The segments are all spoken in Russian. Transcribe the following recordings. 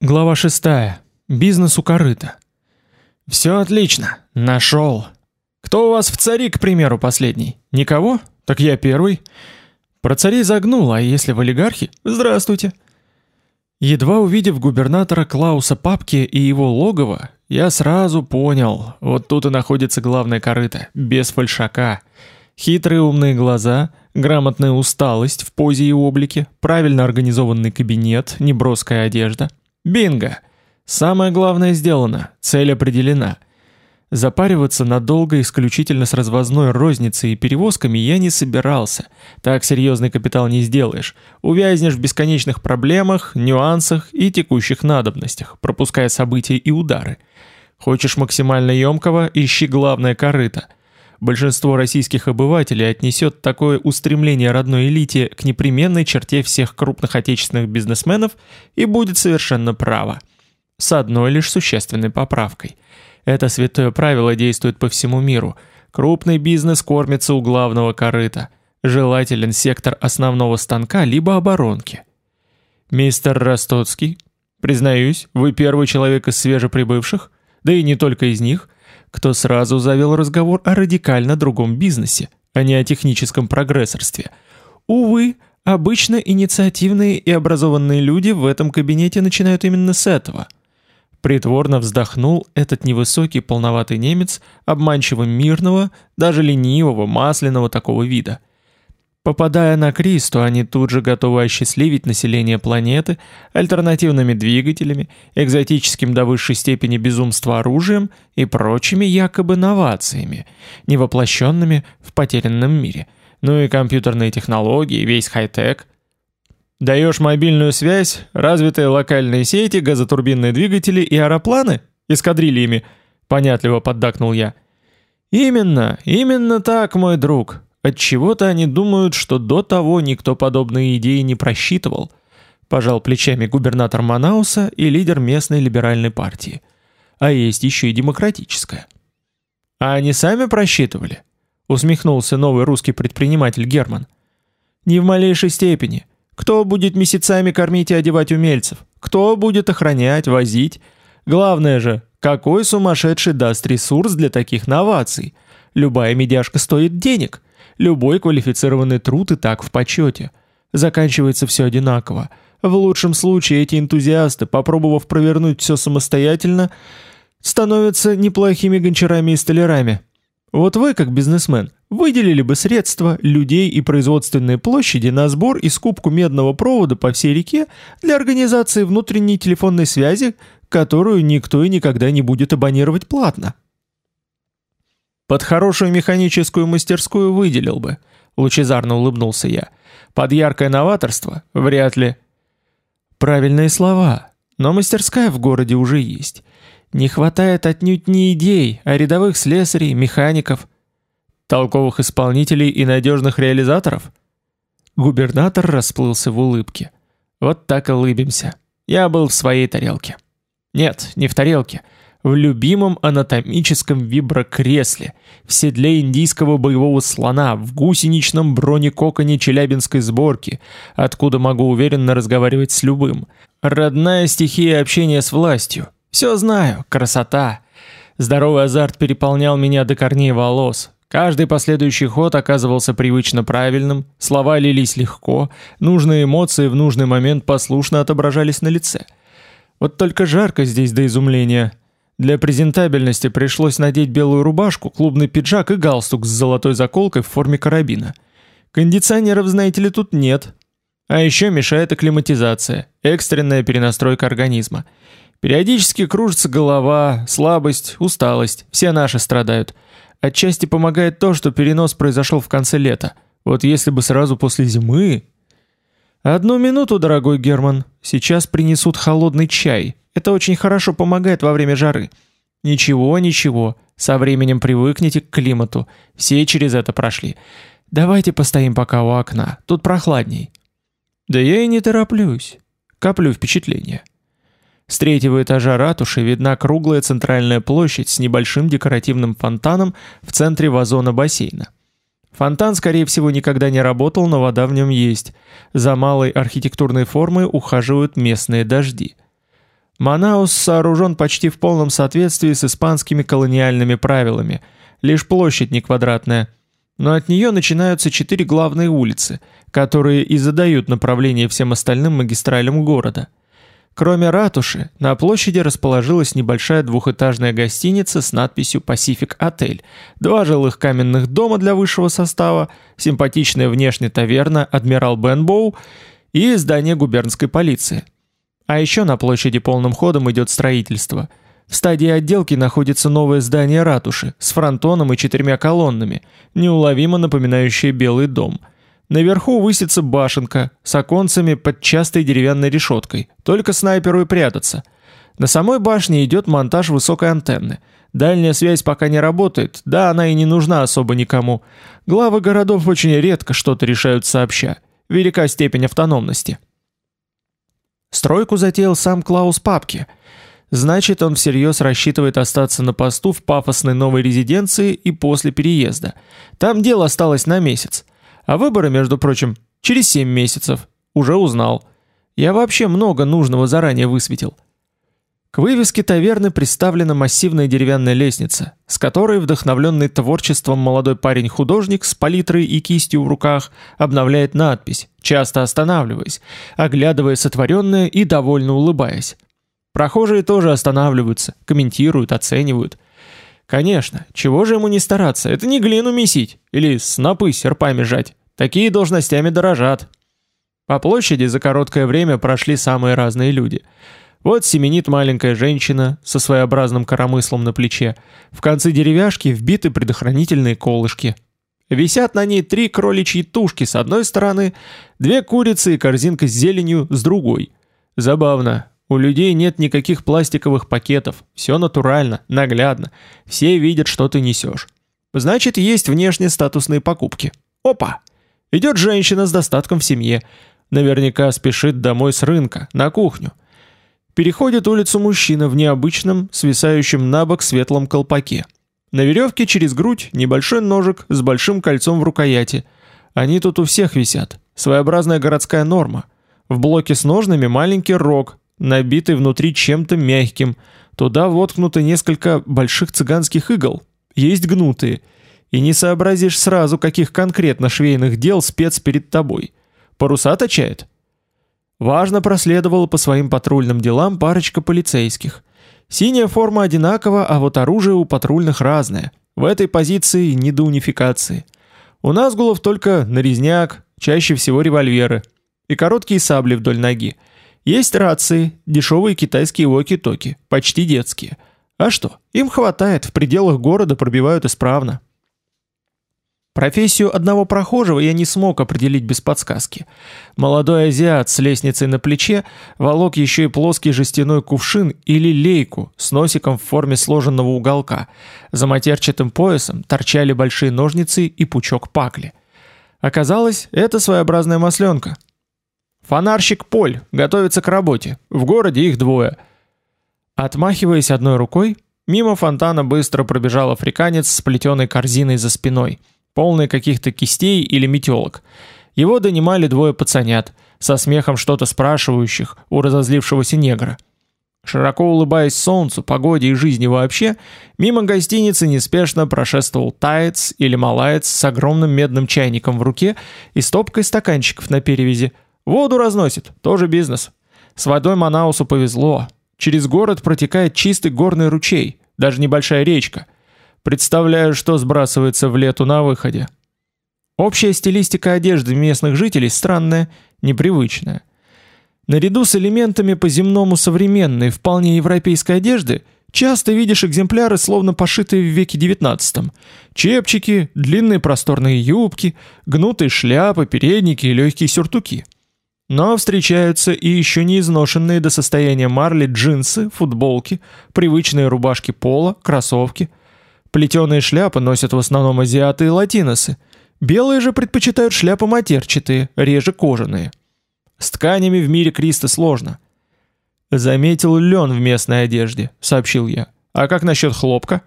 Глава 6. Бизнес у корыта. Все отлично. Нашел. Кто у вас в цари, к примеру, последний? Никого? Так я первый. Про царей загнул, а если в олигархи? Здравствуйте. Едва увидев губернатора Клауса Папки и его логово, я сразу понял, вот тут и находится главное корыто, без фальшака. Хитрые умные глаза, грамотная усталость в позе и облике, правильно организованный кабинет, неброская одежда — Бинго! Самое главное сделано, цель определена. Запариваться надолго исключительно с развозной розницей и перевозками я не собирался. Так серьезный капитал не сделаешь. Увязнешь в бесконечных проблемах, нюансах и текущих надобностях, пропуская события и удары. Хочешь максимально емкого – ищи главное корыто. Большинство российских обывателей отнесет такое устремление родной элите к непременной черте всех крупных отечественных бизнесменов и будет совершенно право. С одной лишь существенной поправкой. Это святое правило действует по всему миру. Крупный бизнес кормится у главного корыта. Желателен сектор основного станка либо оборонки. Мистер Ростоцкий, признаюсь, вы первый человек из свежеприбывших, да и не только из них – кто сразу завел разговор о радикально другом бизнесе, а не о техническом прогрессорстве. Увы, обычно инициативные и образованные люди в этом кабинете начинают именно с этого. Притворно вздохнул этот невысокий полноватый немец, обманчиво мирного, даже ленивого, масляного такого вида – Попадая на Кристу, они тут же готовы осчастливить население планеты альтернативными двигателями, экзотическим до высшей степени безумства оружием и прочими якобы новациями, невоплощенными в потерянном мире. Ну и компьютерные технологии, весь хай-тек. Даешь мобильную связь, развитые локальные сети, газотурбинные двигатели и аэропланы? Эскадрильями, понятливо поддакнул я. Именно, именно так, мой друг. От чего-то они думают, что до того никто подобные идеи не просчитывал. Пожал плечами губернатор Манауса и лидер местной либеральной партии. А есть еще и демократическая. А они сами просчитывали? Усмехнулся новый русский предприниматель Герман. Ни в малейшей степени. Кто будет месяцами кормить и одевать умельцев? Кто будет охранять, возить? Главное же, какой сумасшедший даст ресурс для таких новаций? Любая медяшка стоит денег. Любой квалифицированный труд и так в почете. Заканчивается все одинаково. В лучшем случае эти энтузиасты, попробовав провернуть все самостоятельно, становятся неплохими гончарами и столярами. Вот вы, как бизнесмен, выделили бы средства, людей и производственные площади на сбор и скупку медного провода по всей реке для организации внутренней телефонной связи, которую никто и никогда не будет абонировать платно. Под хорошую механическую мастерскую выделил бы, лучезарно улыбнулся я. Под яркое новаторство вряд ли. Правильные слова, но мастерская в городе уже есть. Не хватает отнюдь не идей, а рядовых слесарей, механиков, толковых исполнителей и надежных реализаторов. Губернатор расплылся в улыбке. Вот так и улыбимся. Я был в своей тарелке. Нет, не в тарелке в любимом анатомическом виброкресле, в седле индийского боевого слона, в гусеничном бронекоконе челябинской сборки, откуда могу уверенно разговаривать с любым. Родная стихия общения с властью. Все знаю, красота. Здоровый азарт переполнял меня до корней волос. Каждый последующий ход оказывался привычно правильным, слова лились легко, нужные эмоции в нужный момент послушно отображались на лице. Вот только жарко здесь до изумления – для презентабельности пришлось надеть белую рубашку, клубный пиджак и галстук с золотой заколкой в форме карабина. Кондиционеров, знаете ли, тут нет. А еще мешает акклиматизация, экстренная перенастройка организма. Периодически кружится голова, слабость, усталость, все наши страдают. Отчасти помогает то, что перенос произошел в конце лета. Вот если бы сразу после зимы... Одну минуту, дорогой Герман, сейчас принесут холодный чай, это очень хорошо помогает во время жары. Ничего, ничего. Со временем привыкнете к климату. Все через это прошли. Давайте постоим пока у окна. Тут прохладней. Да я и не тороплюсь. Коплю впечатление. С третьего этажа ратуши видна круглая центральная площадь с небольшим декоративным фонтаном в центре вазона бассейна. Фонтан, скорее всего, никогда не работал, но вода в нем есть. За малой архитектурной формой ухаживают местные дожди – Манаус сооружен почти в полном соответствии с испанскими колониальными правилами, лишь площадь не квадратная. Но от нее начинаются четыре главные улицы, которые и задают направление всем остальным магистралям города. Кроме ратуши, на площади расположилась небольшая двухэтажная гостиница с надписью Pacific Отель, два жилых каменных дома для высшего состава, симпатичная внешняя таверна Адмирал Бенбоу и здание губернской полиции. А еще на площади полным ходом идет строительство. В стадии отделки находится новое здание ратуши с фронтоном и четырьмя колоннами, неуловимо напоминающее Белый дом – Наверху высится башенка с оконцами под частой деревянной решеткой, только снайперу и прятаться. На самой башне идет монтаж высокой антенны. Дальняя связь пока не работает, да она и не нужна особо никому. Главы городов очень редко что-то решают сообща. Велика степень автономности. Стройку затеял сам Клаус Папки. Значит, он всерьез рассчитывает остаться на посту в пафосной новой резиденции и после переезда. Там дело осталось на месяц. А выборы, между прочим, через 7 месяцев. Уже узнал. Я вообще много нужного заранее высветил. К вывеске таверны приставлена массивная деревянная лестница, с которой вдохновленный творчеством молодой парень-художник с палитрой и кистью в руках обновляет надпись, часто останавливаясь, оглядывая сотворенное и довольно улыбаясь. Прохожие тоже останавливаются, комментируют, оценивают. Конечно, чего же ему не стараться, это не глину месить или снопы серпами жать. Такие должностями дорожат. По площади за короткое время прошли самые разные люди. Вот семенит маленькая женщина со своеобразным коромыслом на плече. В конце деревяшки вбиты предохранительные колышки. Висят на ней три кроличьи тушки с одной стороны, две курицы и корзинка с зеленью с другой. Забавно. У людей нет никаких пластиковых пакетов. Все натурально, наглядно. Все видят, что ты несешь. Значит, есть внешне статусные покупки. Опа! Идет женщина с достатком в семье. Наверняка спешит домой с рынка, на кухню. Переходит улицу мужчина в необычном, свисающем на бок светлом колпаке. На веревке через грудь небольшой ножик с большим кольцом в рукояти. Они тут у всех висят. Своеобразная городская норма. В блоке с ножными маленький рог, набитый внутри чем-то мягким. Туда воткнуты несколько больших цыганских игл. Есть гнутые – и не сообразишь сразу, каких конкретно швейных дел спец перед тобой. Паруса точает? Важно проследовала по своим патрульным делам парочка полицейских. Синяя форма одинакова, а вот оружие у патрульных разное. В этой позиции не до унификации. У нас гулов только нарезняк, чаще всего револьверы и короткие сабли вдоль ноги. Есть рации, дешевые китайские воки-токи, почти детские. А что, им хватает, в пределах города пробивают исправно. Профессию одного прохожего я не смог определить без подсказки. Молодой азиат с лестницей на плече волок еще и плоский жестяной кувшин или лейку с носиком в форме сложенного уголка. За матерчатым поясом торчали большие ножницы и пучок пакли. Оказалось, это своеобразная масленка. Фонарщик Поль готовится к работе. В городе их двое. Отмахиваясь одной рукой, мимо фонтана быстро пробежал африканец с плетеной корзиной за спиной – полный каких-то кистей или метелок. Его донимали двое пацанят, со смехом что-то спрашивающих у разозлившегося негра. Широко улыбаясь солнцу, погоде и жизни вообще, мимо гостиницы неспешно прошествовал таец или малаец с огромным медным чайником в руке и стопкой стаканчиков на перевязи. Воду разносит, тоже бизнес. С водой Манаусу повезло. Через город протекает чистый горный ручей, даже небольшая речка – Представляю, что сбрасывается в лету на выходе. Общая стилистика одежды местных жителей странная, непривычная. Наряду с элементами по-земному современной, вполне европейской одежды, часто видишь экземпляры, словно пошитые в веке XIX. Чепчики, длинные просторные юбки, гнутые шляпы, передники и легкие сюртуки. Но встречаются и еще не изношенные до состояния марли джинсы, футболки, привычные рубашки пола, кроссовки – Плетеные шляпы носят в основном азиаты и латиносы. Белые же предпочитают шляпы матерчатые, реже кожаные. С тканями в мире Криста сложно. Заметил лен в местной одежде, сообщил я. А как насчет хлопка?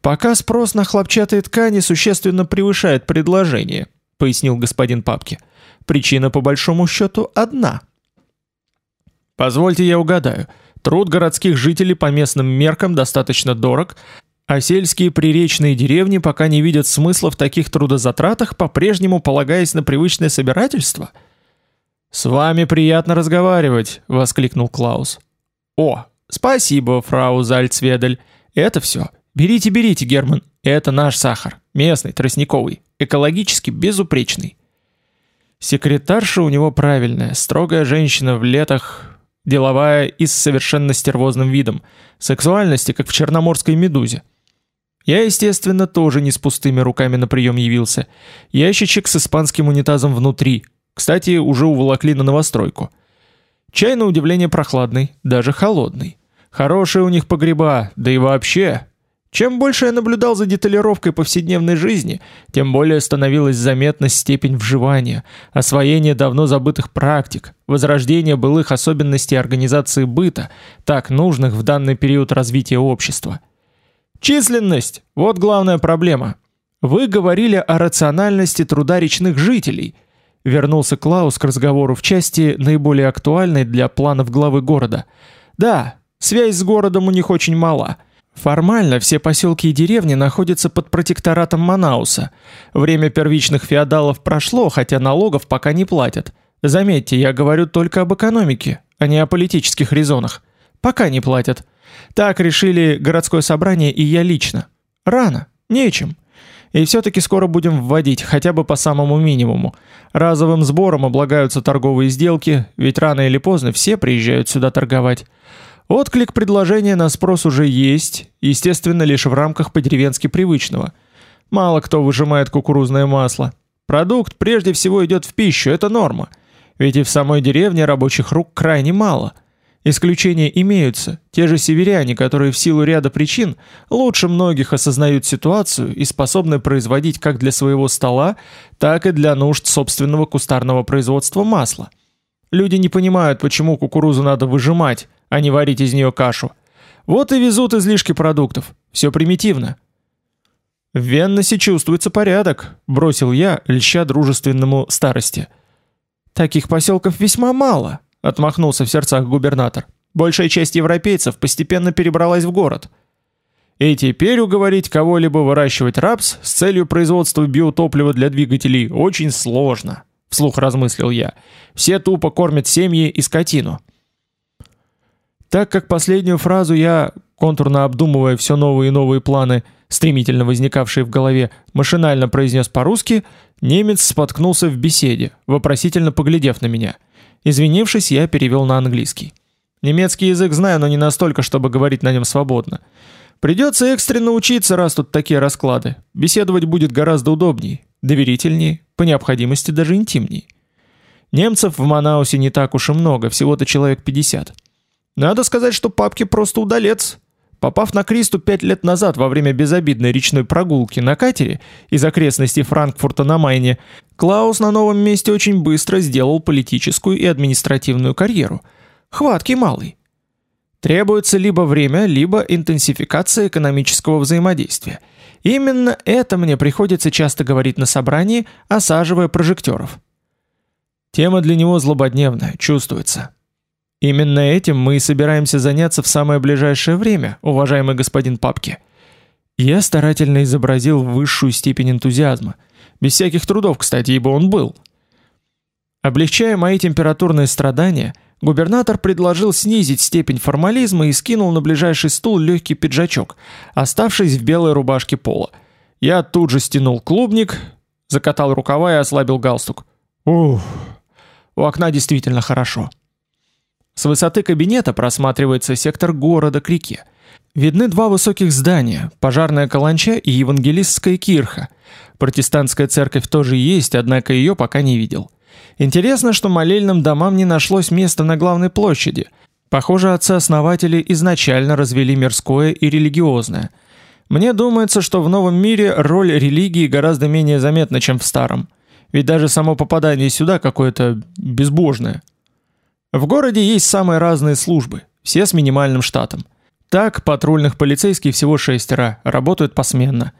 Пока спрос на хлопчатые ткани существенно превышает предложение, пояснил господин Папки. Причина по большому счету одна. Позвольте я угадаю. Труд городских жителей по местным меркам достаточно дорог, а сельские приречные деревни пока не видят смысла в таких трудозатратах, по-прежнему полагаясь на привычное собирательство. «С вами приятно разговаривать», — воскликнул Клаус. «О, спасибо, фрау Зальцведель. Это все. Берите, берите, Герман. Это наш сахар. Местный, тростниковый. Экологически безупречный». Секретарша у него правильная, строгая женщина в летах, деловая и с совершенно стервозным видом. Сексуальности, как в черноморской медузе. Я, естественно, тоже не с пустыми руками на прием явился. Ящичек с испанским унитазом внутри. Кстати, уже уволокли на новостройку. Чай, на удивление, прохладный, даже холодный. Хорошие у них погреба, да и вообще. Чем больше я наблюдал за деталировкой повседневной жизни, тем более становилась заметна степень вживания, освоение давно забытых практик, возрождение былых особенностей организации быта, так нужных в данный период развития общества. Численность – вот главная проблема. Вы говорили о рациональности труда речных жителей. Вернулся Клаус к разговору в части, наиболее актуальной для планов главы города. Да, связь с городом у них очень мала. Формально все поселки и деревни находятся под протекторатом Манауса. Время первичных феодалов прошло, хотя налогов пока не платят. Заметьте, я говорю только об экономике, а не о политических резонах. Пока не платят. Так решили городское собрание и я лично. Рано, нечем. И все-таки скоро будем вводить, хотя бы по самому минимуму. Разовым сбором облагаются торговые сделки, ведь рано или поздно все приезжают сюда торговать. Отклик предложения на спрос уже есть, естественно, лишь в рамках по-деревенски привычного. Мало кто выжимает кукурузное масло. Продукт прежде всего идет в пищу, это норма. Ведь и в самой деревне рабочих рук крайне мало – Исключения имеются, те же северяне, которые в силу ряда причин лучше многих осознают ситуацию и способны производить как для своего стола, так и для нужд собственного кустарного производства масла. Люди не понимают, почему кукурузу надо выжимать, а не варить из нее кашу. Вот и везут излишки продуктов. Все примитивно. В Венносе чувствуется порядок, бросил я, льща дружественному старости. Таких поселков весьма мало, отмахнулся в сердцах губернатор. Большая часть европейцев постепенно перебралась в город. И теперь уговорить кого-либо выращивать рапс с целью производства биотоплива для двигателей очень сложно, вслух размыслил я. Все тупо кормят семьи и скотину. Так как последнюю фразу я, контурно обдумывая все новые и новые планы, стремительно возникавшие в голове, машинально произнес по-русски, немец споткнулся в беседе, вопросительно поглядев на меня – Извинившись, я перевел на английский. Немецкий язык знаю, но не настолько, чтобы говорить на нем свободно. Придется экстренно учиться, раз тут такие расклады. Беседовать будет гораздо удобнее, доверительнее, по необходимости даже интимнее. Немцев в Манаусе не так уж и много, всего-то человек 50. Надо сказать, что папки просто удалец. Попав на Кристу пять лет назад во время безобидной речной прогулки на катере из окрестностей Франкфурта на Майне, Клаус на новом месте очень быстро сделал политическую и административную карьеру. Хваткий малый. Требуется либо время, либо интенсификация экономического взаимодействия. Именно это мне приходится часто говорить на собрании, осаживая прожекторов. Тема для него злободневная, чувствуется. Именно этим мы и собираемся заняться в самое ближайшее время, уважаемый господин Папки. Я старательно изобразил высшую степень энтузиазма. Без всяких трудов, кстати, ибо он был. Облегчая мои температурные страдания, губернатор предложил снизить степень формализма и скинул на ближайший стул легкий пиджачок, оставшись в белой рубашке пола. Я тут же стянул клубник, закатал рукава и ослабил галстук. Ух, у окна действительно хорошо. С высоты кабинета просматривается сектор города к реке. Видны два высоких здания: пожарная каланча и евангелистская кирха. Протестантская церковь тоже есть, однако ее пока не видел. Интересно, что молельным домам не нашлось места на главной площади. Похоже, отцы-основатели изначально развели мирское и религиозное. Мне думается, что в новом мире роль религии гораздо менее заметна, чем в старом. Ведь даже само попадание сюда какое-то безбожное. В городе есть самые разные службы, все с минимальным штатом. Так, патрульных полицейских всего шестеро, работают посменно.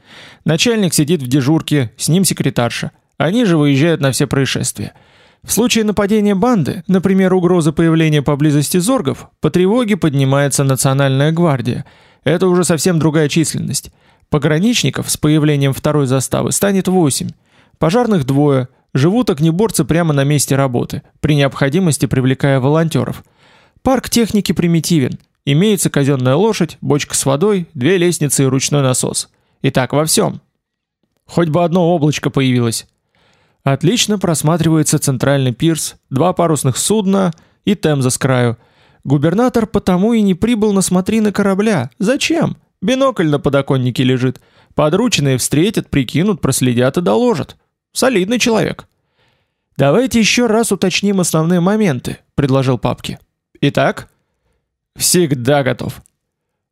Начальник сидит в дежурке, с ним секретарша. Они же выезжают на все происшествия. В случае нападения банды, например, угрозы появления поблизости зоргов, по тревоге поднимается национальная гвардия. Это уже совсем другая численность. Пограничников с появлением второй заставы станет 8. Пожарных двое. Живут огнеборцы прямо на месте работы, при необходимости привлекая волонтеров. Парк техники примитивен. Имеется казенная лошадь, бочка с водой, две лестницы и ручной насос. И так во всем. Хоть бы одно облачко появилось. Отлично просматривается центральный пирс, два парусных судна и Темза с краю. Губернатор потому и не прибыл на смотрины корабля. Зачем? Бинокль на подоконнике лежит. Подручные встретят, прикинут, проследят и доложат. Солидный человек. Давайте еще раз уточним основные моменты, предложил папки. Итак, всегда готов.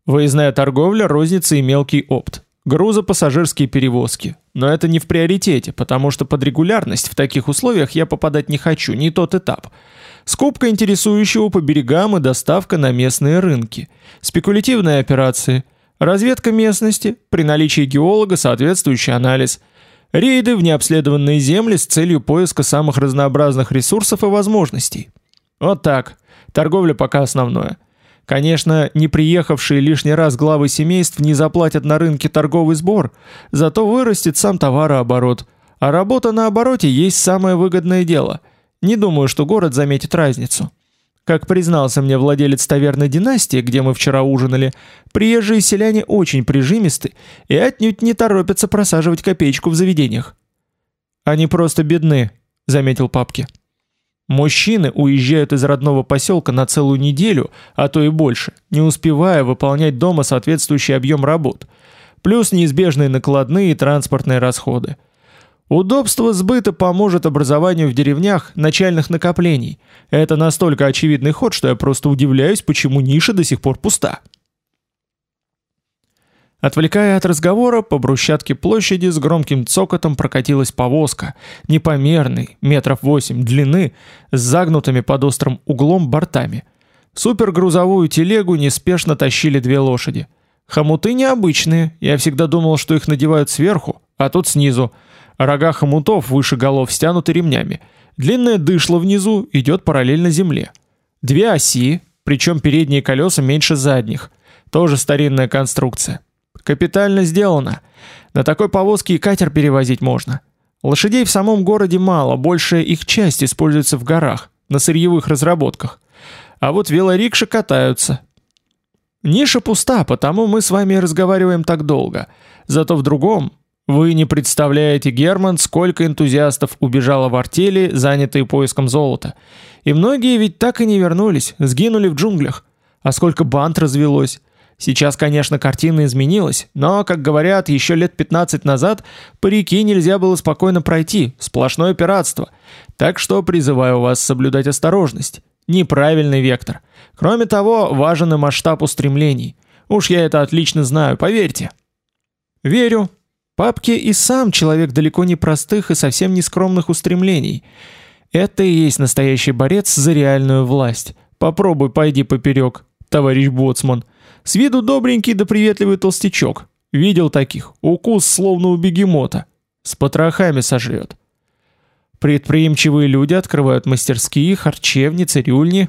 Выездная торговля, розница и мелкий опт. Грузопассажирские перевозки. Но это не в приоритете, потому что под регулярность в таких условиях я попадать не хочу, не тот этап. Скупка интересующего по берегам и доставка на местные рынки. Спекулятивные операции. Разведка местности, при наличии геолога соответствующий анализ. Рейды в необследованные земли с целью поиска самых разнообразных ресурсов и возможностей. Вот так. Торговля пока основное. Конечно, не приехавшие лишний раз главы семейств не заплатят на рынке торговый сбор, зато вырастет сам товарооборот. А работа на обороте есть самое выгодное дело. Не думаю, что город заметит разницу. Как признался мне владелец таверны династии, где мы вчера ужинали, приезжие селяне очень прижимисты и отнюдь не торопятся просаживать копеечку в заведениях. Они просто бедны, заметил папки. Мужчины уезжают из родного поселка на целую неделю, а то и больше, не успевая выполнять дома соответствующий объем работ, плюс неизбежные накладные и транспортные расходы. Удобство сбыта поможет образованию в деревнях начальных накоплений. Это настолько очевидный ход, что я просто удивляюсь, почему ниша до сих пор пуста. Отвлекая от разговора, по брусчатке площади с громким цокотом прокатилась повозка, непомерной, метров восемь длины, с загнутыми под острым углом бортами. Супергрузовую телегу неспешно тащили две лошади. Хомуты необычные, я всегда думал, что их надевают сверху, а тут снизу. Рога хомутов выше голов стянуты ремнями. Длинное дышло внизу идет параллельно земле. Две оси, причем передние колеса меньше задних. Тоже старинная конструкция. Капитально сделано. На такой повозке и катер перевозить можно. Лошадей в самом городе мало, большая их часть используется в горах, на сырьевых разработках. А вот велорикши катаются. Ниша пуста, потому мы с вами разговариваем так долго. Зато в другом вы не представляете, Герман, сколько энтузиастов убежало в артели, занятые поиском золота. И многие ведь так и не вернулись, сгинули в джунглях. А сколько банд развелось. Сейчас, конечно, картина изменилась, но, как говорят, еще лет 15 назад по реке нельзя было спокойно пройти, сплошное пиратство. Так что призываю вас соблюдать осторожность. Неправильный вектор. Кроме того, важен и масштаб устремлений. Уж я это отлично знаю, поверьте. Верю. Папки и сам человек далеко не простых и совсем не скромных устремлений. Это и есть настоящий борец за реальную власть. Попробуй пойди поперек, товарищ боцман. С виду добренький да приветливый толстячок. Видел таких. Укус словно у бегемота. С потрохами сожрет. Предприимчивые люди открывают мастерские, харчевни, цирюльни.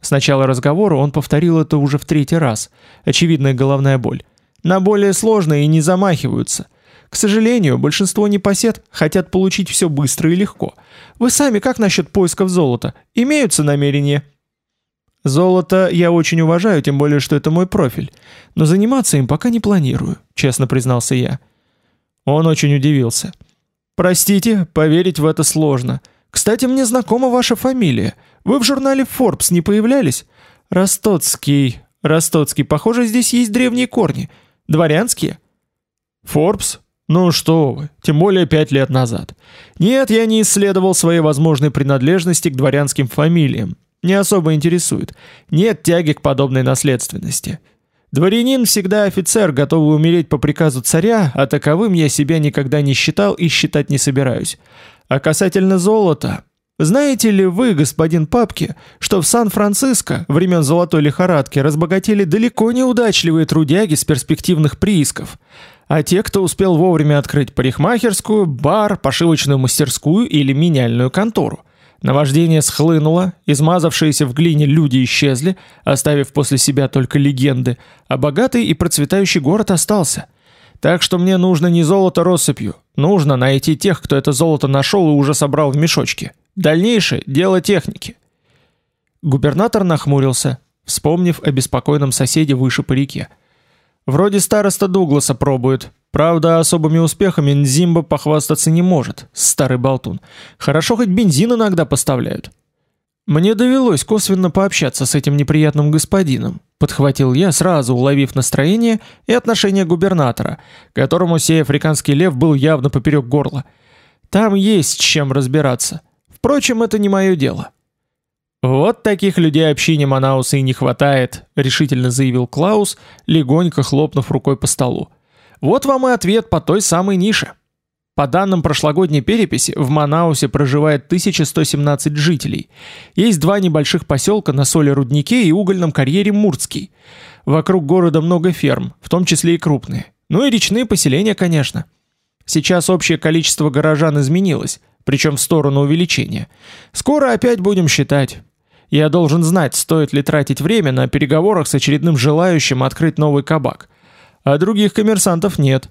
С начала разговора он повторил это уже в третий раз. Очевидная головная боль. На более сложные и не замахиваются. К сожалению, большинство непосед хотят получить все быстро и легко. Вы сами как насчет поисков золота? Имеются намерения? Золото я очень уважаю, тем более, что это мой профиль. Но заниматься им пока не планирую, честно признался я. Он очень удивился. Простите, поверить в это сложно. Кстати, мне знакома ваша фамилия. Вы в журнале Forbes не появлялись? Ростоцкий. Ростоцкий. Похоже, здесь есть древние корни. Дворянские? Forbes? Ну что вы, тем более пять лет назад. Нет, я не исследовал своей возможной принадлежности к дворянским фамилиям не особо интересует. Нет тяги к подобной наследственности. Дворянин всегда офицер, готовый умереть по приказу царя, а таковым я себя никогда не считал и считать не собираюсь. А касательно золота... Знаете ли вы, господин Папки, что в Сан-Франциско времен золотой лихорадки разбогатели далеко не удачливые трудяги с перспективных приисков, а те, кто успел вовремя открыть парикмахерскую, бар, пошивочную мастерскую или меняльную контору – Наваждение схлынуло, измазавшиеся в глине люди исчезли, оставив после себя только легенды, а богатый и процветающий город остался. Так что мне нужно не золото россыпью, нужно найти тех, кто это золото нашел и уже собрал в мешочки. Дальнейшее – дело техники. Губернатор нахмурился, вспомнив о беспокойном соседе выше по реке. Вроде староста Дугласа пробует, Правда, особыми успехами Нзимба похвастаться не может, старый болтун. Хорошо хоть бензин иногда поставляют. Мне довелось косвенно пообщаться с этим неприятным господином, подхватил я, сразу уловив настроение и отношение губернатора, которому сей африканский лев был явно поперек горла. Там есть с чем разбираться. Впрочем, это не мое дело. Вот таких людей общине Манауса и не хватает, решительно заявил Клаус, легонько хлопнув рукой по столу. Вот вам и ответ по той самой нише. По данным прошлогодней переписи, в Манаусе проживает 1117 жителей. Есть два небольших поселка на соли-руднике и угольном карьере Мурцкий. Вокруг города много ферм, в том числе и крупные. Ну и речные поселения, конечно. Сейчас общее количество горожан изменилось, причем в сторону увеличения. Скоро опять будем считать. Я должен знать, стоит ли тратить время на переговорах с очередным желающим открыть новый кабак а других коммерсантов нет.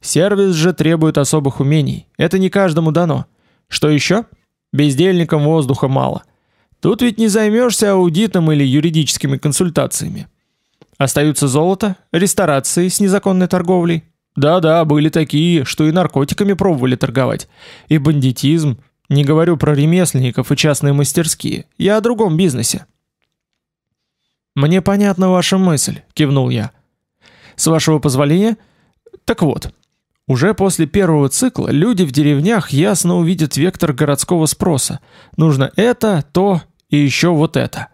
Сервис же требует особых умений. Это не каждому дано. Что еще? Бездельникам воздуха мало. Тут ведь не займешься аудитом или юридическими консультациями. Остаются золото, ресторации с незаконной торговлей. Да-да, были такие, что и наркотиками пробовали торговать. И бандитизм. Не говорю про ремесленников и частные мастерские. Я о другом бизнесе. «Мне понятна ваша мысль», — кивнул я. С вашего позволения? Так вот, уже после первого цикла люди в деревнях ясно увидят вектор городского спроса. Нужно это, то и еще вот это.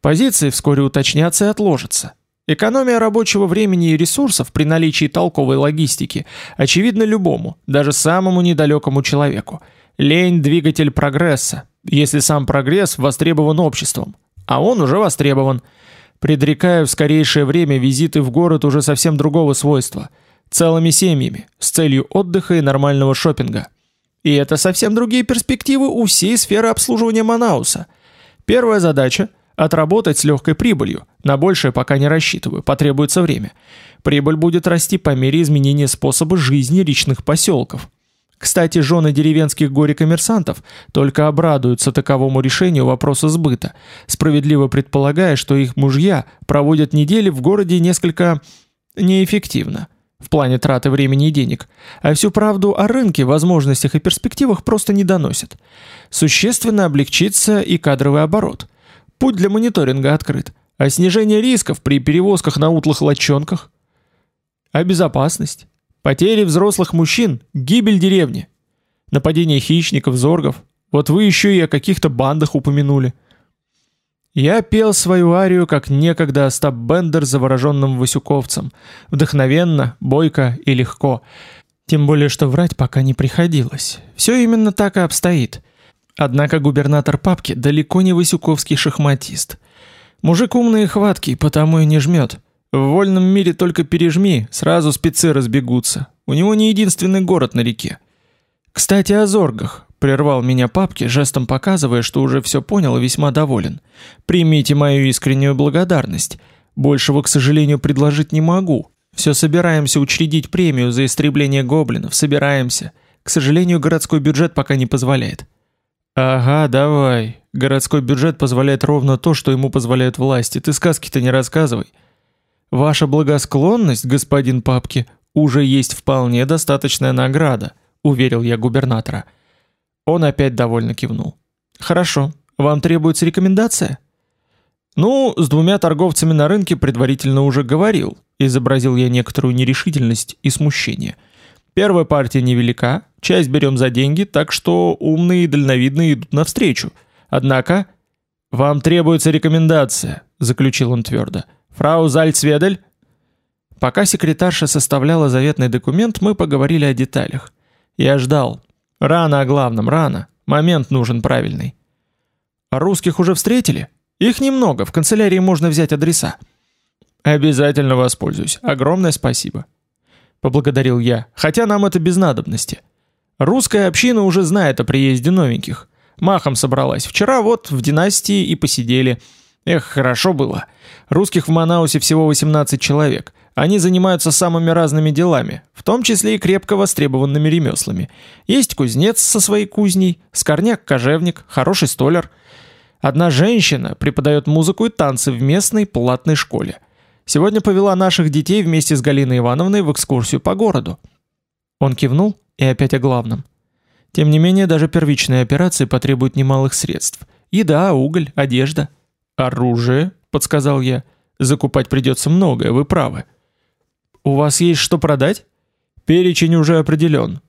Позиции вскоре уточнятся и отложатся. Экономия рабочего времени и ресурсов при наличии толковой логистики очевидна любому, даже самому недалекому человеку. Лень – двигатель прогресса, если сам прогресс востребован обществом. А он уже востребован – Предрекаю в скорейшее время визиты в город уже совсем другого свойства, целыми семьями, с целью отдыха и нормального шопинга. И это совсем другие перспективы у всей сферы обслуживания Манауса. Первая задача – отработать с легкой прибылью, на большее пока не рассчитываю, потребуется время. Прибыль будет расти по мере изменения способа жизни речных поселков. Кстати, жены деревенских горе-коммерсантов только обрадуются таковому решению вопроса сбыта, справедливо предполагая, что их мужья проводят недели в городе несколько неэффективно в плане траты времени и денег, а всю правду о рынке, возможностях и перспективах просто не доносят. Существенно облегчится и кадровый оборот. Путь для мониторинга открыт. А снижение рисков при перевозках на утлых лодчонках? А безопасность? Потери взрослых мужчин, гибель деревни. Нападение хищников, зоргов. Вот вы еще и о каких-то бандах упомянули. Я пел свою арию, как некогда Остап Бендер завороженным васюковцем. Вдохновенно, бойко и легко. Тем более, что врать пока не приходилось. Все именно так и обстоит. Однако губернатор папки далеко не васюковский шахматист. Мужик умный и хваткий, потому и не жмет. В вольном мире только пережми, сразу спецы разбегутся. У него не единственный город на реке. Кстати, о зоргах. Прервал меня папки, жестом показывая, что уже все понял и весьма доволен. Примите мою искреннюю благодарность. Большего, к сожалению, предложить не могу. Все собираемся учредить премию за истребление гоблинов, собираемся. К сожалению, городской бюджет пока не позволяет. Ага, давай. Городской бюджет позволяет ровно то, что ему позволяют власти. Ты сказки-то не рассказывай. Ваша благосклонность, господин Папки, уже есть вполне достаточная награда, уверил я губернатора. Он опять довольно кивнул. Хорошо. Вам требуется рекомендация? Ну, с двумя торговцами на рынке предварительно уже говорил. Изобразил я некоторую нерешительность и смущение. Первая партия невелика, часть берем за деньги, так что умные и дальновидные идут навстречу. Однако вам требуется рекомендация, заключил он твердо. Фрау Зальцведель? Пока секретарша составляла заветный документ, мы поговорили о деталях. Я ждал. Рано о главном, рано. Момент нужен правильный. А русских уже встретили? Их немного, в канцелярии можно взять адреса. Обязательно воспользуюсь. Огромное спасибо. Поблагодарил я, хотя нам это без надобности. Русская община уже знает о приезде новеньких. Махом собралась. Вчера вот в династии и посидели. Эх, хорошо было. Русских в Манаусе всего 18 человек. Они занимаются самыми разными делами, в том числе и крепко востребованными ремеслами. Есть кузнец со своей кузней, скорняк-кожевник, хороший столяр. Одна женщина преподает музыку и танцы в местной платной школе. Сегодня повела наших детей вместе с Галиной Ивановной в экскурсию по городу. Он кивнул и опять о главном. Тем не менее, даже первичные операции потребуют немалых средств. Еда, уголь, одежда. Оружие, подсказал я. Закупать придется многое, вы правы. У вас есть что продать? Перечень уже определен.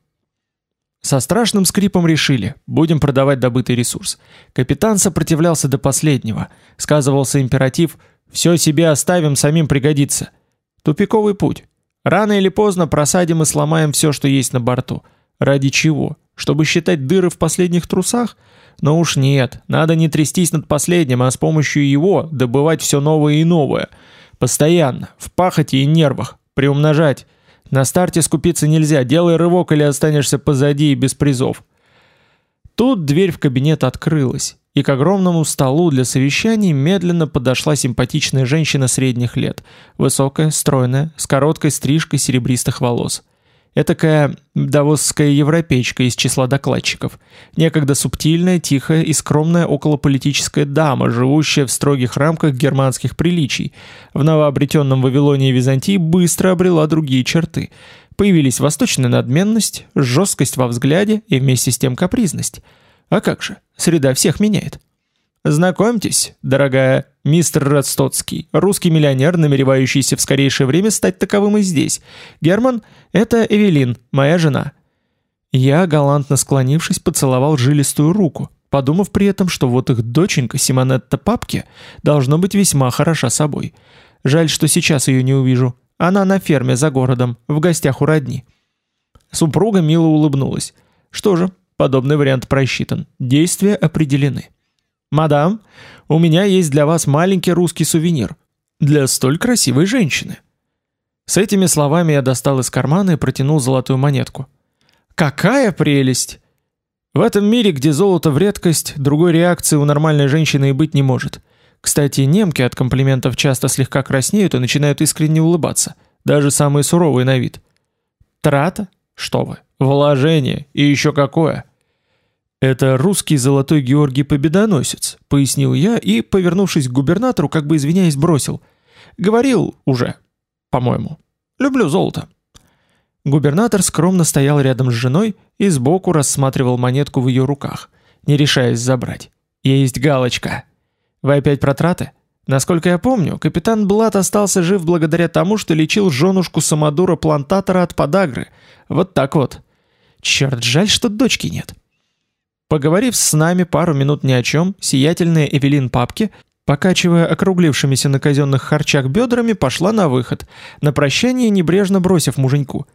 Со страшным скрипом решили, будем продавать добытый ресурс. Капитан сопротивлялся до последнего. Сказывался императив «все себе оставим, самим пригодится». Тупиковый путь. Рано или поздно просадим и сломаем все, что есть на борту. Ради чего? Чтобы считать дыры в последних трусах? Но уж нет, надо не трястись над последним, а с помощью его добывать все новое и новое. Постоянно, в пахоте и нервах, приумножать. На старте скупиться нельзя, делай рывок или останешься позади и без призов. Тут дверь в кабинет открылась, и к огромному столу для совещаний медленно подошла симпатичная женщина средних лет, высокая, стройная, с короткой стрижкой серебристых волос. Этакая давосская европейка из числа докладчиков. Некогда субтильная, тихая и скромная околополитическая дама, живущая в строгих рамках германских приличий. В новообретенном Вавилоне и Византии быстро обрела другие черты. Появились восточная надменность, жесткость во взгляде и вместе с тем капризность. А как же, среда всех меняет. Знакомьтесь, дорогая мистер Радстоцкий, русский миллионер, намеревающийся в скорейшее время стать таковым и здесь. Герман, это Эвелин, моя жена. Я, галантно склонившись, поцеловал жилистую руку, подумав при этом, что вот их доченька Симонетта Папки должно быть весьма хороша собой. Жаль, что сейчас ее не увижу. Она на ферме за городом, в гостях у родни. Супруга мило улыбнулась. Что же, подобный вариант просчитан. Действия определены. «Мадам, у меня есть для вас маленький русский сувенир. Для столь красивой женщины». С этими словами я достал из кармана и протянул золотую монетку. «Какая прелесть!» В этом мире, где золото в редкость, другой реакции у нормальной женщины и быть не может. Кстати, немки от комплиментов часто слегка краснеют и начинают искренне улыбаться, даже самые суровые на вид. Трата? Что вы? Вложение. И еще какое? «Это русский золотой Георгий Победоносец», — пояснил я и, повернувшись к губернатору, как бы извиняясь, бросил. «Говорил уже, по-моему. Люблю золото». Губернатор скромно стоял рядом с женой и сбоку рассматривал монетку в ее руках, не решаясь забрать. «Есть галочка». «Вы опять про траты?» Насколько я помню, капитан Блат остался жив благодаря тому, что лечил женушку Самодура-плантатора от подагры. Вот так вот. Черт, жаль, что дочки нет. Поговорив с нами пару минут ни о чем, сиятельная Эвелин Папки, покачивая округлившимися на казенных харчах бедрами, пошла на выход, на прощание небрежно бросив муженьку.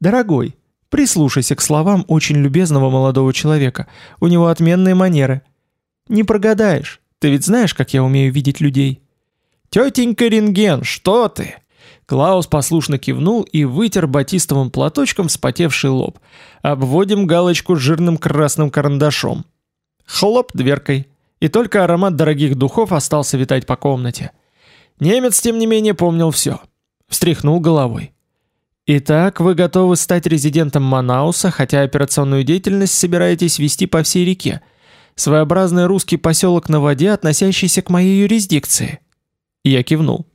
«Дорогой, прислушайся к словам очень любезного молодого человека, у него отменные манеры. Не прогадаешь, ты ведь знаешь, как я умею видеть людей». «Тетенька Рентген, что ты?» Клаус послушно кивнул и вытер батистовым платочком вспотевший лоб. Обводим галочку жирным красным карандашом. Хлоп дверкой. И только аромат дорогих духов остался витать по комнате. Немец, тем не менее, помнил все. Встряхнул головой. «Итак, вы готовы стать резидентом Манауса, хотя операционную деятельность собираетесь вести по всей реке. Своеобразный русский поселок на воде, относящийся к моей юрисдикции». Я кивнул.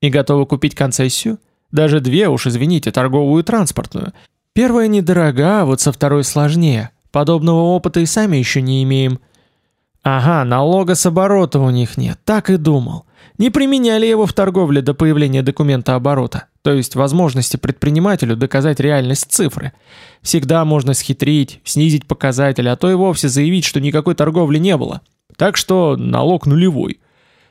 И готовы купить концессию? Даже две, уж извините, торговую и транспортную. Первая недорога, а вот со второй сложнее. Подобного опыта и сами еще не имеем. Ага, налога с оборота у них нет, так и думал. Не применяли его в торговле до появления документа оборота, то есть возможности предпринимателю доказать реальность цифры. Всегда можно схитрить, снизить показатели, а то и вовсе заявить, что никакой торговли не было. Так что налог нулевой.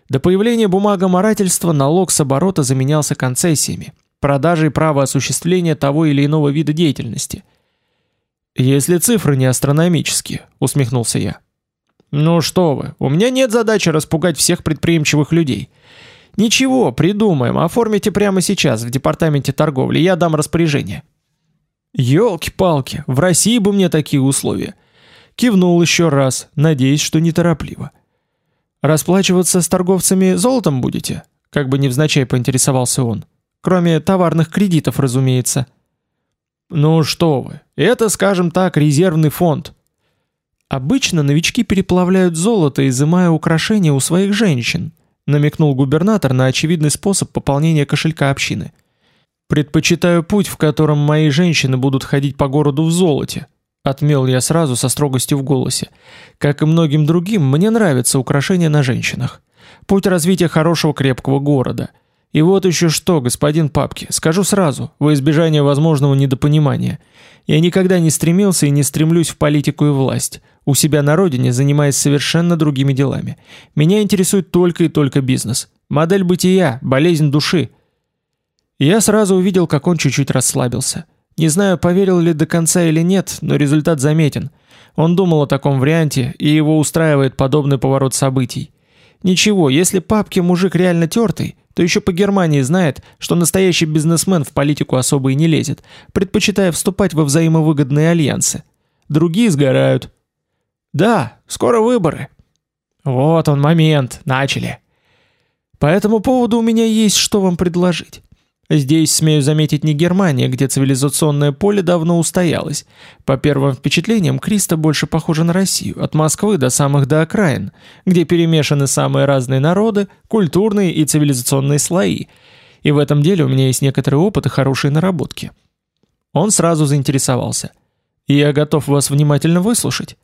До появления бумагоморательства налог с оборота заменялся концессиями, продажей права осуществления того или иного вида деятельности. «Если цифры не астрономические», — усмехнулся я. «Ну что вы, у меня нет задачи распугать всех предприимчивых людей. Ничего, придумаем, оформите прямо сейчас в департаменте торговли, я дам распоряжение». «Елки-палки, в России бы мне такие условия». кивнул еще раз, надеясь, что неторопливо. «Расплачиваться с торговцами золотом будете?» Как бы невзначай поинтересовался он. «Кроме товарных кредитов, разумеется». «Ну что вы, это, скажем так, резервный фонд». «Обычно новички переплавляют золото, изымая украшения у своих женщин», намекнул губернатор на очевидный способ пополнения кошелька общины. «Предпочитаю путь, в котором мои женщины будут ходить по городу в золоте», отмел я сразу со строгостью в голосе. «Как и многим другим, мне нравятся украшения на женщинах. Путь развития хорошего крепкого города». И вот еще что, господин Папки, скажу сразу, во избежание возможного недопонимания. Я никогда не стремился и не стремлюсь в политику и власть у себя на родине, занимаясь совершенно другими делами. Меня интересует только и только бизнес. Модель бытия, болезнь души. Я сразу увидел, как он чуть-чуть расслабился. Не знаю, поверил ли до конца или нет, но результат заметен. Он думал о таком варианте, и его устраивает подобный поворот событий. Ничего, если папки мужик реально тертый, то еще по Германии знает, что настоящий бизнесмен в политику особо и не лезет, предпочитая вступать во взаимовыгодные альянсы. Другие сгорают, да, скоро выборы. Вот он момент, начали. По этому поводу у меня есть что вам предложить. Здесь, смею заметить, не Германия, где цивилизационное поле давно устоялось. По первым впечатлениям, Криста больше похожа на Россию, от Москвы до самых до окраин, где перемешаны самые разные народы, культурные и цивилизационные слои. И в этом деле у меня есть некоторый опыт и хорошие наработки. Он сразу заинтересовался. Я готов вас внимательно выслушать.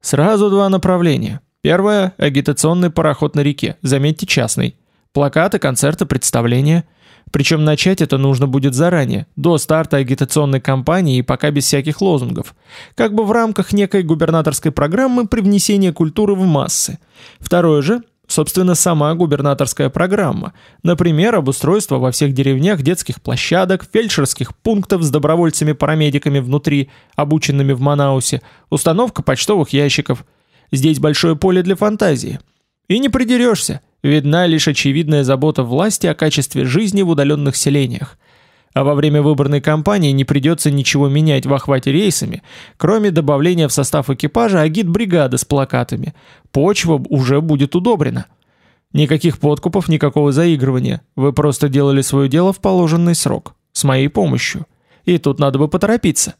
Сразу два направления. Первое – агитационный пароход на реке, заметьте, частный. Плакаты, концерты, представления. Причем начать это нужно будет заранее, до старта агитационной кампании и пока без всяких лозунгов. Как бы в рамках некой губернаторской программы привнесения культуры в массы. Второе же собственно, сама губернаторская программа. Например, обустройство во всех деревнях детских площадок, фельдшерских пунктов с добровольцами-парамедиками внутри, обученными в Манаусе, установка почтовых ящиков. Здесь большое поле для фантазии. И не придерешься, видна лишь очевидная забота власти о качестве жизни в удаленных селениях а во время выборной кампании не придется ничего менять в охвате рейсами, кроме добавления в состав экипажа агит-бригады с плакатами. Почва уже будет удобрена. Никаких подкупов, никакого заигрывания. Вы просто делали свое дело в положенный срок. С моей помощью. И тут надо бы поторопиться.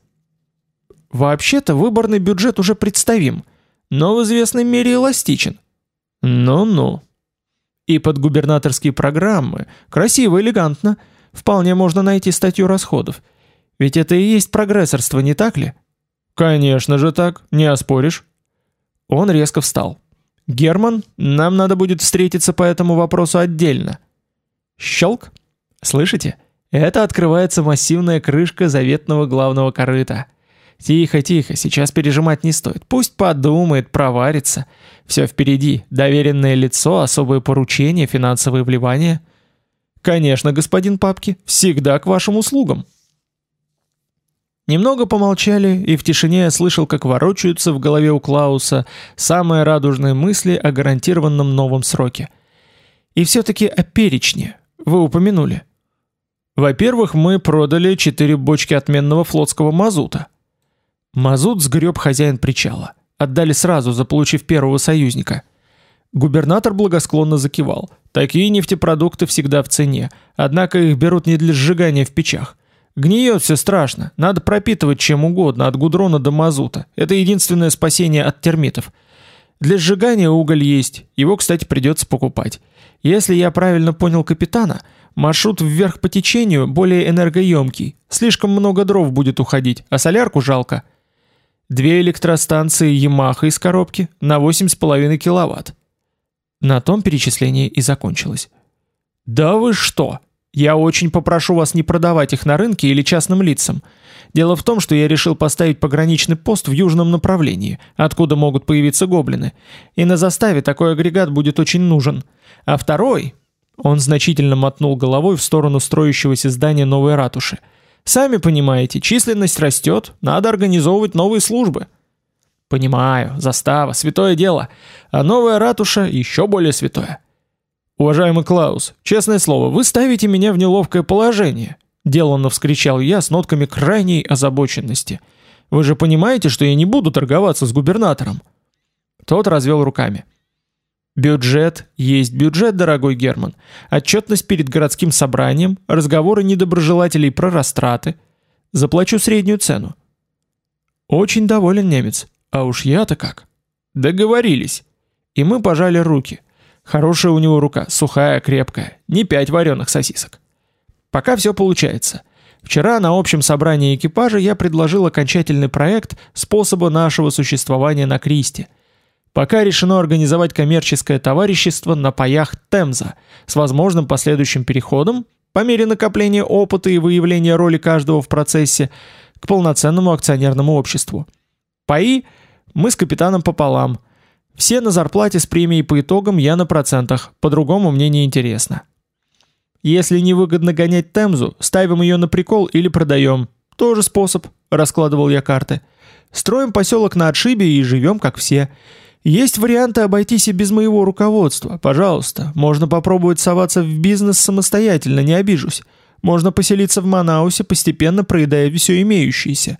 Вообще-то выборный бюджет уже представим, но в известной мере эластичен. Ну-ну. И под губернаторские программы, красиво, элегантно – вполне можно найти статью расходов. Ведь это и есть прогрессорство, не так ли? Конечно же так, не оспоришь. Он резко встал. Герман, нам надо будет встретиться по этому вопросу отдельно. Щелк. Слышите? Это открывается массивная крышка заветного главного корыта. Тихо, тихо, сейчас пережимать не стоит. Пусть подумает, проварится. Все впереди. Доверенное лицо, особые поручения, финансовые вливания – Конечно, господин Папки, всегда к вашим услугам. Немного помолчали, и в тишине я слышал, как ворочаются в голове у Клауса самые радужные мысли о гарантированном новом сроке. И все-таки о перечне вы упомянули. Во-первых, мы продали четыре бочки отменного флотского мазута. Мазут сгреб хозяин причала. Отдали сразу, заполучив первого союзника. Губернатор благосклонно закивал. Такие нефтепродукты всегда в цене, однако их берут не для сжигания в печах. Гниет все страшно, надо пропитывать чем угодно, от гудрона до мазута. Это единственное спасение от термитов. Для сжигания уголь есть, его, кстати, придется покупать. Если я правильно понял капитана, маршрут вверх по течению более энергоемкий, слишком много дров будет уходить, а солярку жалко. Две электростанции Yamaha из коробки на 8,5 киловатт. На том перечисление и закончилось. «Да вы что? Я очень попрошу вас не продавать их на рынке или частным лицам. Дело в том, что я решил поставить пограничный пост в южном направлении, откуда могут появиться гоблины. И на заставе такой агрегат будет очень нужен. А второй...» Он значительно мотнул головой в сторону строящегося здания новой ратуши. «Сами понимаете, численность растет, надо организовывать новые службы». Понимаю, застава, святое дело. А новая ратуша еще более святое. Уважаемый Клаус, честное слово, вы ставите меня в неловкое положение. Деланно вскричал я с нотками крайней озабоченности. Вы же понимаете, что я не буду торговаться с губернатором. Тот развел руками. Бюджет есть бюджет, дорогой Герман. Отчетность перед городским собранием, разговоры недоброжелателей про растраты. Заплачу среднюю цену. Очень доволен немец. А уж я-то как. Договорились. И мы пожали руки. Хорошая у него рука, сухая, крепкая, не пять вареных сосисок. Пока все получается. Вчера на общем собрании экипажа я предложил окончательный проект способа нашего существования на Кристе. Пока решено организовать коммерческое товарищество на паях Темза с возможным последующим переходом, по мере накопления опыта и выявления роли каждого в процессе, к полноценному акционерному обществу. Паи мы с капитаном пополам. Все на зарплате с премией по итогам, я на процентах, по-другому мне не интересно. Если невыгодно гонять Темзу, ставим ее на прикол или продаем. Тоже способ, раскладывал я карты. Строим поселок на отшибе и живем как все. Есть варианты обойтись и без моего руководства. Пожалуйста, можно попробовать соваться в бизнес самостоятельно, не обижусь. Можно поселиться в Манаусе, постепенно проедая все имеющееся.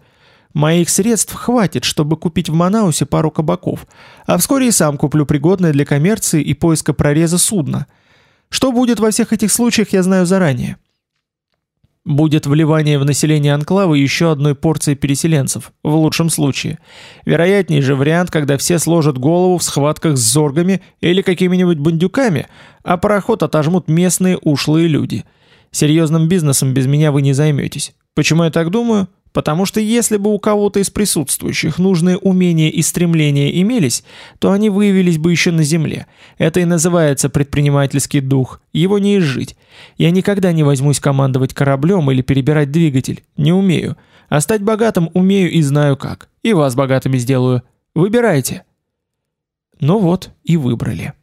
Моих средств хватит, чтобы купить в Манаусе пару кабаков, а вскоре и сам куплю пригодное для коммерции и поиска прореза судно – что будет во всех этих случаях, я знаю заранее. Будет вливание в население анклава еще одной порции переселенцев, в лучшем случае. Вероятнее же вариант, когда все сложат голову в схватках с зоргами или какими-нибудь бандюками, а пароход отожмут местные ушлые люди. Серьезным бизнесом без меня вы не займетесь. Почему я так думаю? Потому что если бы у кого-то из присутствующих нужные умения и стремления имелись, то они выявились бы еще на земле. Это и называется предпринимательский дух. Его не изжить. Я никогда не возьмусь командовать кораблем или перебирать двигатель. Не умею. А стать богатым умею и знаю как. И вас богатыми сделаю. Выбирайте. Ну вот, и выбрали.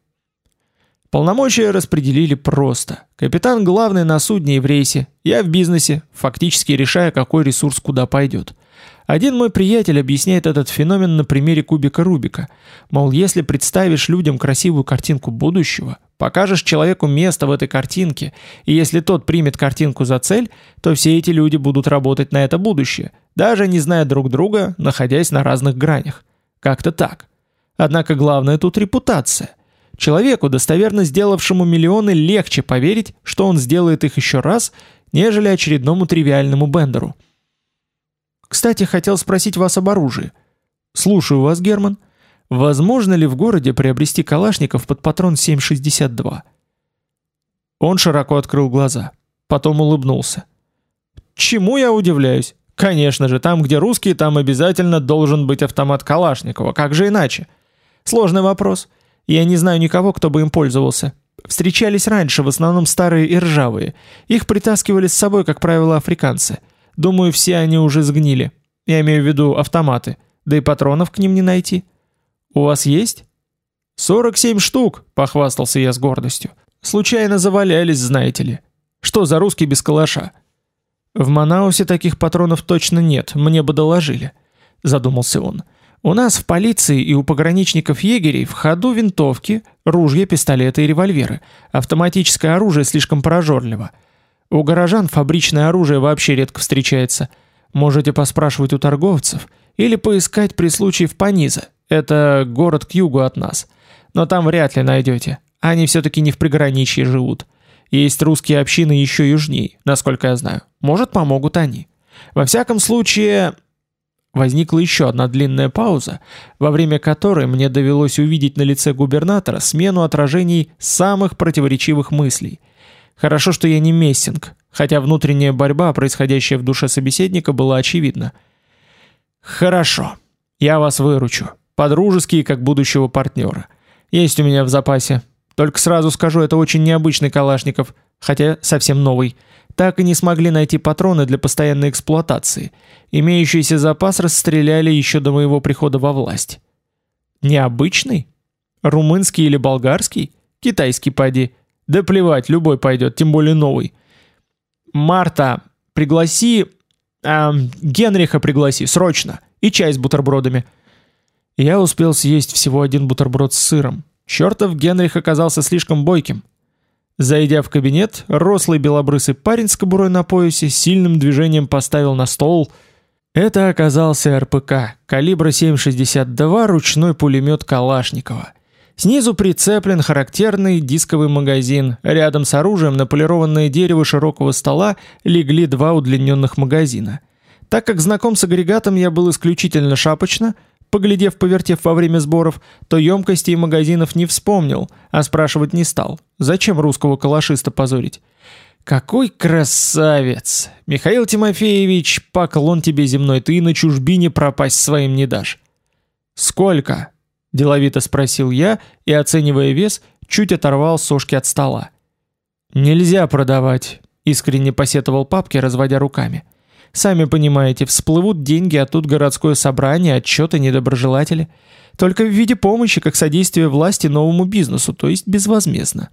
Полномочия распределили просто. Капитан главный на судне и в рейсе, я в бизнесе, фактически решая, какой ресурс куда пойдет. Один мой приятель объясняет этот феномен на примере кубика Рубика. Мол, если представишь людям красивую картинку будущего, покажешь человеку место в этой картинке, и если тот примет картинку за цель, то все эти люди будут работать на это будущее, даже не зная друг друга, находясь на разных гранях. Как-то так. Однако главное тут репутация. Человеку, достоверно сделавшему миллионы, легче поверить, что он сделает их еще раз, нежели очередному тривиальному бендеру. Кстати, хотел спросить вас об оружии. Слушаю вас, Герман. Возможно ли в городе приобрести калашников под патрон 7,62? Он широко открыл глаза, потом улыбнулся. Чему я удивляюсь? Конечно же, там, где русские, там обязательно должен быть автомат Калашникова, как же иначе? Сложный вопрос. Я не знаю никого, кто бы им пользовался. Встречались раньше, в основном старые и ржавые. Их притаскивали с собой, как правило, африканцы. Думаю, все они уже сгнили. Я имею в виду автоматы. Да и патронов к ним не найти. У вас есть? 47 штук, похвастался я с гордостью. Случайно завалялись, знаете ли. Что за русский без калаша? В Манаусе таких патронов точно нет, мне бы доложили, задумался он. У нас в полиции и у пограничников-егерей в ходу винтовки, ружья, пистолеты и револьверы. Автоматическое оружие слишком прожорливо. У горожан фабричное оружие вообще редко встречается. Можете поспрашивать у торговцев или поискать при случае в Паниза. Это город к югу от нас. Но там вряд ли найдете. Они все-таки не в приграничье живут. Есть русские общины еще южнее, насколько я знаю. Может, помогут они. Во всяком случае, Возникла еще одна длинная пауза, во время которой мне довелось увидеть на лице губернатора смену отражений самых противоречивых мыслей. Хорошо, что я не Мессинг, хотя внутренняя борьба, происходящая в душе собеседника, была очевидна. «Хорошо, я вас выручу, по-дружески и как будущего партнера. Есть у меня в запасе. Только сразу скажу, это очень необычный Калашников, хотя совсем новый» так и не смогли найти патроны для постоянной эксплуатации. Имеющийся запас расстреляли еще до моего прихода во власть. Необычный? Румынский или болгарский? Китайский поди. Да плевать, любой пойдет, тем более новый. Марта, пригласи... Э, Генриха пригласи, срочно. И чай с бутербродами. Я успел съесть всего один бутерброд с сыром. Чертов Генрих оказался слишком бойким. Зайдя в кабинет, рослый белобрысый парень с кобурой на поясе сильным движением поставил на стол Это оказался РПК, калибра 7,62, ручной пулемет Калашникова. Снизу прицеплен характерный дисковый магазин. Рядом с оружием на полированное дерево широкого стола легли два удлиненных магазина. Так как знаком с агрегатом я был исключительно шапочно, поглядев, повертев во время сборов, то емкостей магазинов не вспомнил, а спрашивать не стал. Зачем русского калашиста позорить? Какой красавец! Михаил Тимофеевич, поклон тебе земной, ты и на чужбине пропасть своим не дашь. Сколько? деловито спросил я и оценивая вес, чуть оторвал сошки от стола. Нельзя продавать, искренне посетовал папки, разводя руками. Сами понимаете, всплывут деньги, а тут городское собрание, отчеты, недоброжелатели. Только в виде помощи, как содействие власти новому бизнесу, то есть безвозмездно.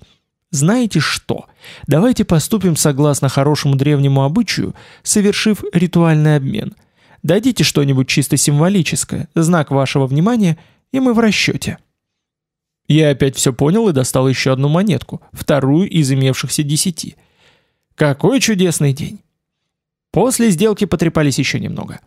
Знаете что? Давайте поступим согласно хорошему древнему обычаю, совершив ритуальный обмен. Дадите что-нибудь чисто символическое, знак вашего внимания, и мы в расчете. Я опять все понял и достал еще одну монетку, вторую из имевшихся десяти. Какой чудесный день! После сделки потрепались еще немного.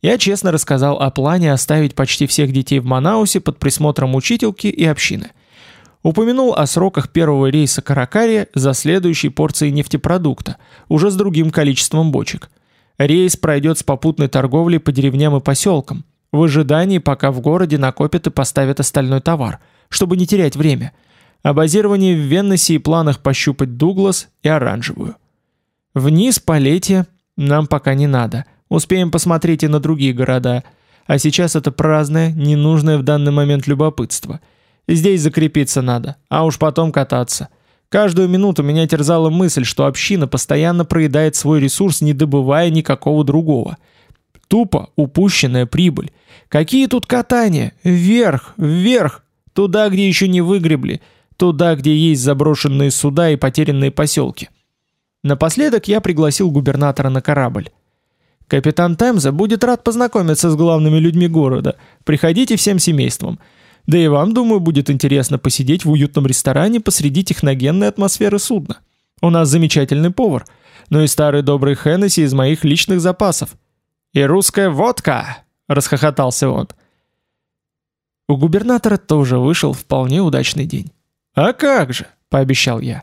Я честно рассказал о плане оставить почти всех детей в Манаусе под присмотром учительки и общины – Упомянул о сроках первого рейса Каракари за следующей порцией нефтепродукта, уже с другим количеством бочек. Рейс пройдет с попутной торговлей по деревням и поселкам, в ожидании, пока в городе накопят и поставят остальной товар, чтобы не терять время. О базировании в Веннесе и планах пощупать Дуглас и Оранжевую. Вниз по лете нам пока не надо. Успеем посмотреть и на другие города. А сейчас это праздное, ненужное в данный момент любопытство – Здесь закрепиться надо, а уж потом кататься. Каждую минуту меня терзала мысль, что община постоянно проедает свой ресурс, не добывая никакого другого. Тупо упущенная прибыль. Какие тут катания? Вверх, вверх, туда, где еще не выгребли, туда, где есть заброшенные суда и потерянные поселки. Напоследок я пригласил губернатора на корабль. Капитан Темза будет рад познакомиться с главными людьми города. Приходите всем семейством. Да и вам, думаю, будет интересно посидеть в уютном ресторане посреди техногенной атмосферы судна. У нас замечательный повар, но и старый добрый Хеннесси из моих личных запасов. И русская водка, расхохотался он. У губернатора тоже вышел вполне удачный день. А как же, пообещал я.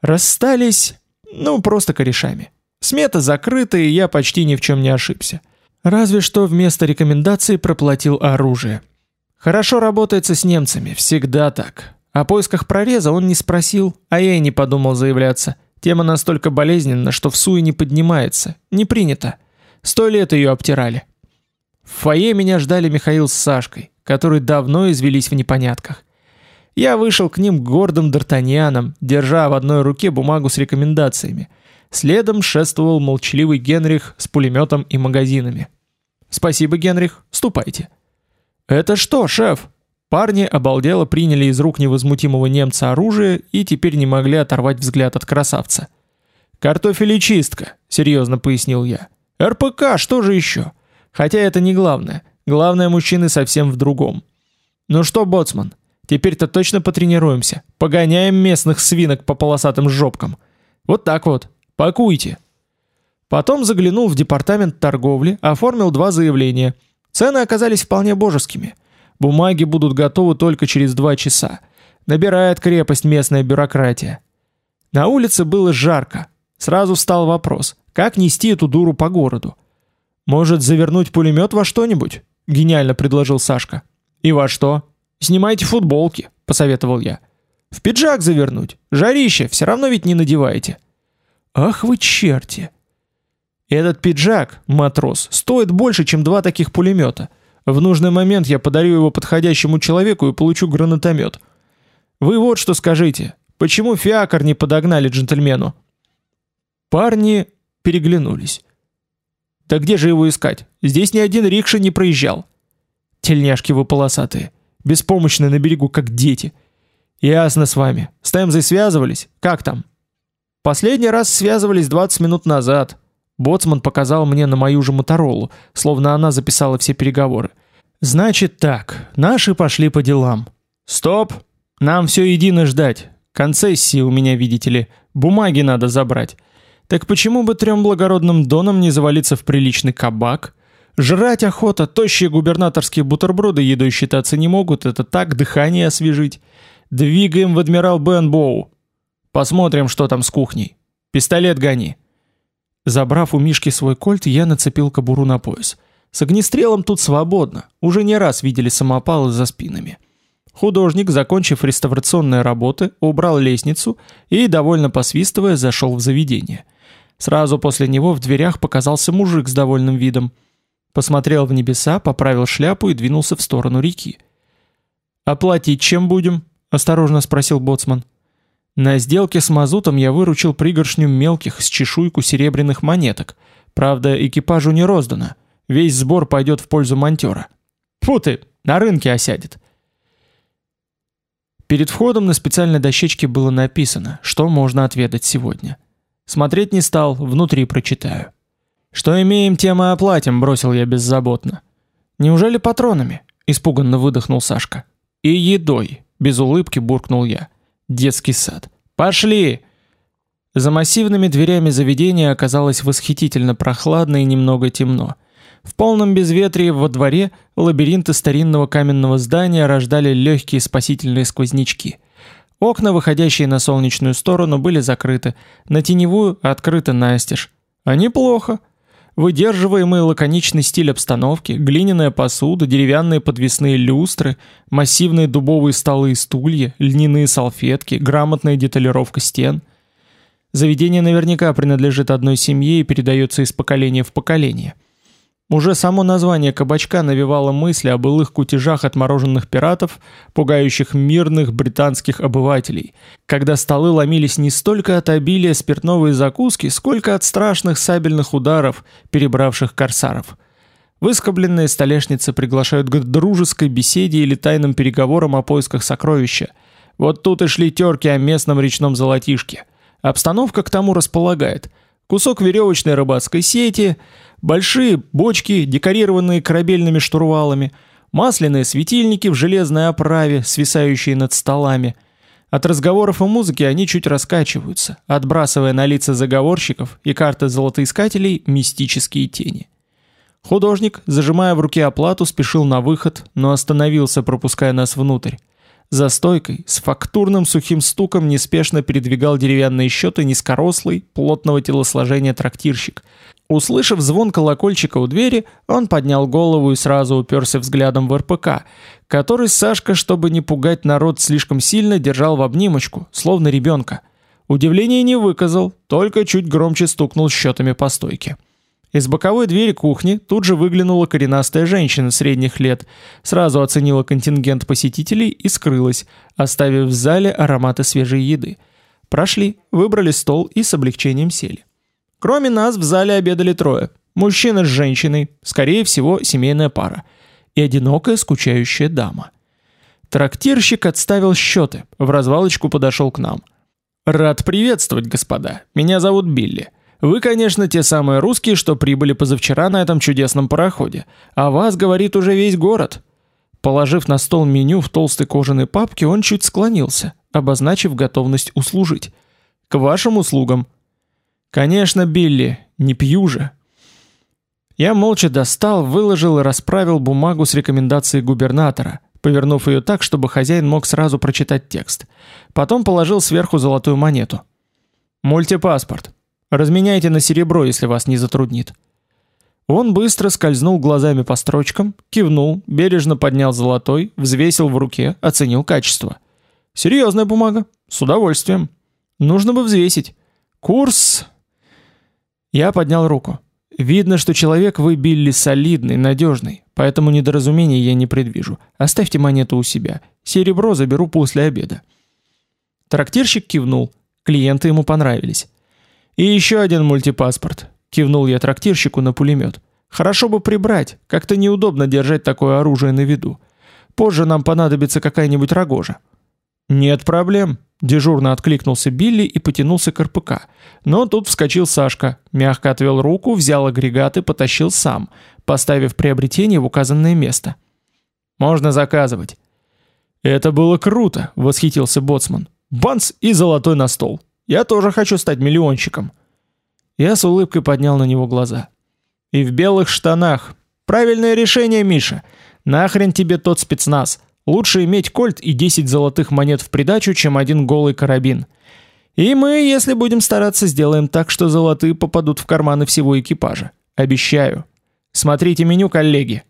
Расстались, ну, просто корешами. Смета закрыта, и я почти ни в чем не ошибся. Разве что вместо рекомендаций проплатил оружие. Хорошо работается с немцами, всегда так. О поисках прореза он не спросил, а я и не подумал заявляться. Тема настолько болезненна, что в суе не поднимается. Не принято. Сто лет ее обтирали. В фойе меня ждали Михаил с Сашкой, которые давно извелись в непонятках. Я вышел к ним гордым д'Артаньяном, держа в одной руке бумагу с рекомендациями. Следом шествовал молчаливый Генрих с пулеметом и магазинами. «Спасибо, Генрих, ступайте». «Это что, шеф?» Парни обалдело приняли из рук невозмутимого немца оружие и теперь не могли оторвать взгляд от красавца. «Картофелечистка», — серьезно пояснил я. «РПК, что же еще? Хотя это не главное. Главное, мужчины совсем в другом. Ну что, боцман, теперь-то точно потренируемся. Погоняем местных свинок по полосатым жопкам. Вот так вот. Пакуйте». Потом заглянул в департамент торговли, оформил два заявления — Цены оказались вполне божескими. Бумаги будут готовы только через два часа. Набирает крепость местная бюрократия. На улице было жарко. Сразу встал вопрос, как нести эту дуру по городу? Может, завернуть пулемет во что-нибудь? Гениально предложил Сашка. И во что? Снимайте футболки, посоветовал я. В пиджак завернуть. Жарище, все равно ведь не надеваете. Ах вы черти. Этот пиджак, матрос, стоит больше, чем два таких пулемета. В нужный момент я подарю его подходящему человеку и получу гранатомет. Вы вот что скажите. Почему фиакр не подогнали джентльмену? Парни переглянулись. Да где же его искать? Здесь ни один рикша не проезжал. Тельняшки вы полосатые, беспомощные на берегу, как дети. Ясно с вами. С Темзой связывались? Как там? Последний раз связывались 20 минут назад. Боцман показал мне на мою же Моторолу, словно она записала все переговоры. Значит так, наши пошли по делам. Стоп! Нам все едино ждать. Концессии у меня, видите ли, бумаги надо забрать. Так почему бы трем благородным донам не завалиться в приличный кабак? Жрать охота, тощие губернаторские бутерброды едой считаться не могут, это так дыхание освежить. Двигаем в Адмирал Бенбоу. Посмотрим, что там с кухней. Пистолет гони. Забрав у Мишки свой кольт, я нацепил кобуру на пояс. С огнестрелом тут свободно. Уже не раз видели самопалы за спинами. Художник, закончив реставрационные работы, убрал лестницу и, довольно посвистывая, зашел в заведение. Сразу после него в дверях показался мужик с довольным видом. Посмотрел в небеса, поправил шляпу и двинулся в сторону реки. «Оплатить чем будем?» – осторожно спросил боцман. На сделке с мазутом я выручил пригоршню мелких с чешуйку серебряных монеток. Правда, экипажу не роздано. Весь сбор пойдет в пользу монтера. Фу ты, на рынке осядет. Перед входом на специальной дощечке было написано, что можно отведать сегодня. Смотреть не стал, внутри прочитаю. Что имеем, тем и оплатим, бросил я беззаботно. Неужели патронами? Испуганно выдохнул Сашка. И едой, без улыбки буркнул я. Детский сад. Пошли! За массивными дверями заведения оказалось восхитительно прохладно и немного темно. В полном безветрии во дворе лабиринты старинного каменного здания рождали легкие спасительные сквознячки. Окна, выходящие на солнечную сторону, были закрыты, на теневую открыты настежь. А неплохо. Выдерживаемый лаконичный стиль обстановки, глиняная посуда, деревянные подвесные люстры, массивные дубовые столы и стулья, льняные салфетки, грамотная деталировка стен. Заведение наверняка принадлежит одной семье и передается из поколения в поколение. Уже само название кабачка навевало мысли о былых кутежах отмороженных пиратов, пугающих мирных британских обывателей, когда столы ломились не столько от обилия спиртного и закуски, сколько от страшных сабельных ударов, перебравших корсаров. Выскобленные столешницы приглашают к дружеской беседе или тайным переговорам о поисках сокровища. Вот тут и шли терки о местном речном золотишке. Обстановка к тому располагает. Кусок веревочной рыбацкой сети – Большие бочки, декорированные корабельными штурвалами, масляные светильники в железной оправе, свисающие над столами. От разговоров и музыки они чуть раскачиваются, отбрасывая на лица заговорщиков и карты золотоискателей мистические тени. Художник, зажимая в руке оплату, спешил на выход, но остановился, пропуская нас внутрь. За стойкой, с фактурным сухим стуком неспешно передвигал деревянные счеты низкорослый, плотного телосложения трактирщик – Услышав звон колокольчика у двери, он поднял голову и сразу уперся взглядом в РПК, который Сашка, чтобы не пугать народ слишком сильно, держал в обнимочку, словно ребенка. Удивления не выказал, только чуть громче стукнул счетами по стойке. Из боковой двери кухни тут же выглянула коренастая женщина средних лет, сразу оценила контингент посетителей и скрылась, оставив в зале ароматы свежей еды. Прошли, выбрали стол и с облегчением сели. Кроме нас в зале обедали трое. Мужчина с женщиной, скорее всего, семейная пара. И одинокая скучающая дама. Трактирщик отставил счеты, в развалочку подошел к нам. «Рад приветствовать, господа. Меня зовут Билли. Вы, конечно, те самые русские, что прибыли позавчера на этом чудесном пароходе. А вас, говорит, уже весь город». Положив на стол меню в толстой кожаной папке, он чуть склонился, обозначив готовность услужить. «К вашим услугам. Конечно, Билли, не пью же. Я молча достал, выложил и расправил бумагу с рекомендацией губернатора, повернув ее так, чтобы хозяин мог сразу прочитать текст. Потом положил сверху золотую монету. Мультипаспорт. Разменяйте на серебро, если вас не затруднит. Он быстро скользнул глазами по строчкам, кивнул, бережно поднял золотой, взвесил в руке, оценил качество. Серьезная бумага, с удовольствием. Нужно бы взвесить. Курс я поднял руку. Видно, что человек вы Билли солидный, надежный, поэтому недоразумений я не предвижу. Оставьте монету у себя. Серебро заберу после обеда. Трактирщик кивнул. Клиенты ему понравились. И еще один мультипаспорт. Кивнул я трактирщику на пулемет. Хорошо бы прибрать, как-то неудобно держать такое оружие на виду. Позже нам понадобится какая-нибудь рогожа. Нет проблем, Дежурно откликнулся Билли и потянулся к РПК. Но тут вскочил Сашка, мягко отвел руку, взял агрегат и потащил сам, поставив приобретение в указанное место. «Можно заказывать». «Это было круто», — восхитился Боцман. «Банс и золотой на стол. Я тоже хочу стать миллионщиком». Я с улыбкой поднял на него глаза. «И в белых штанах. Правильное решение, Миша. Нахрен тебе тот спецназ? Лучше иметь кольт и 10 золотых монет в придачу, чем один голый карабин. И мы, если будем стараться, сделаем так, что золотые попадут в карманы всего экипажа. Обещаю. Смотрите меню, коллеги.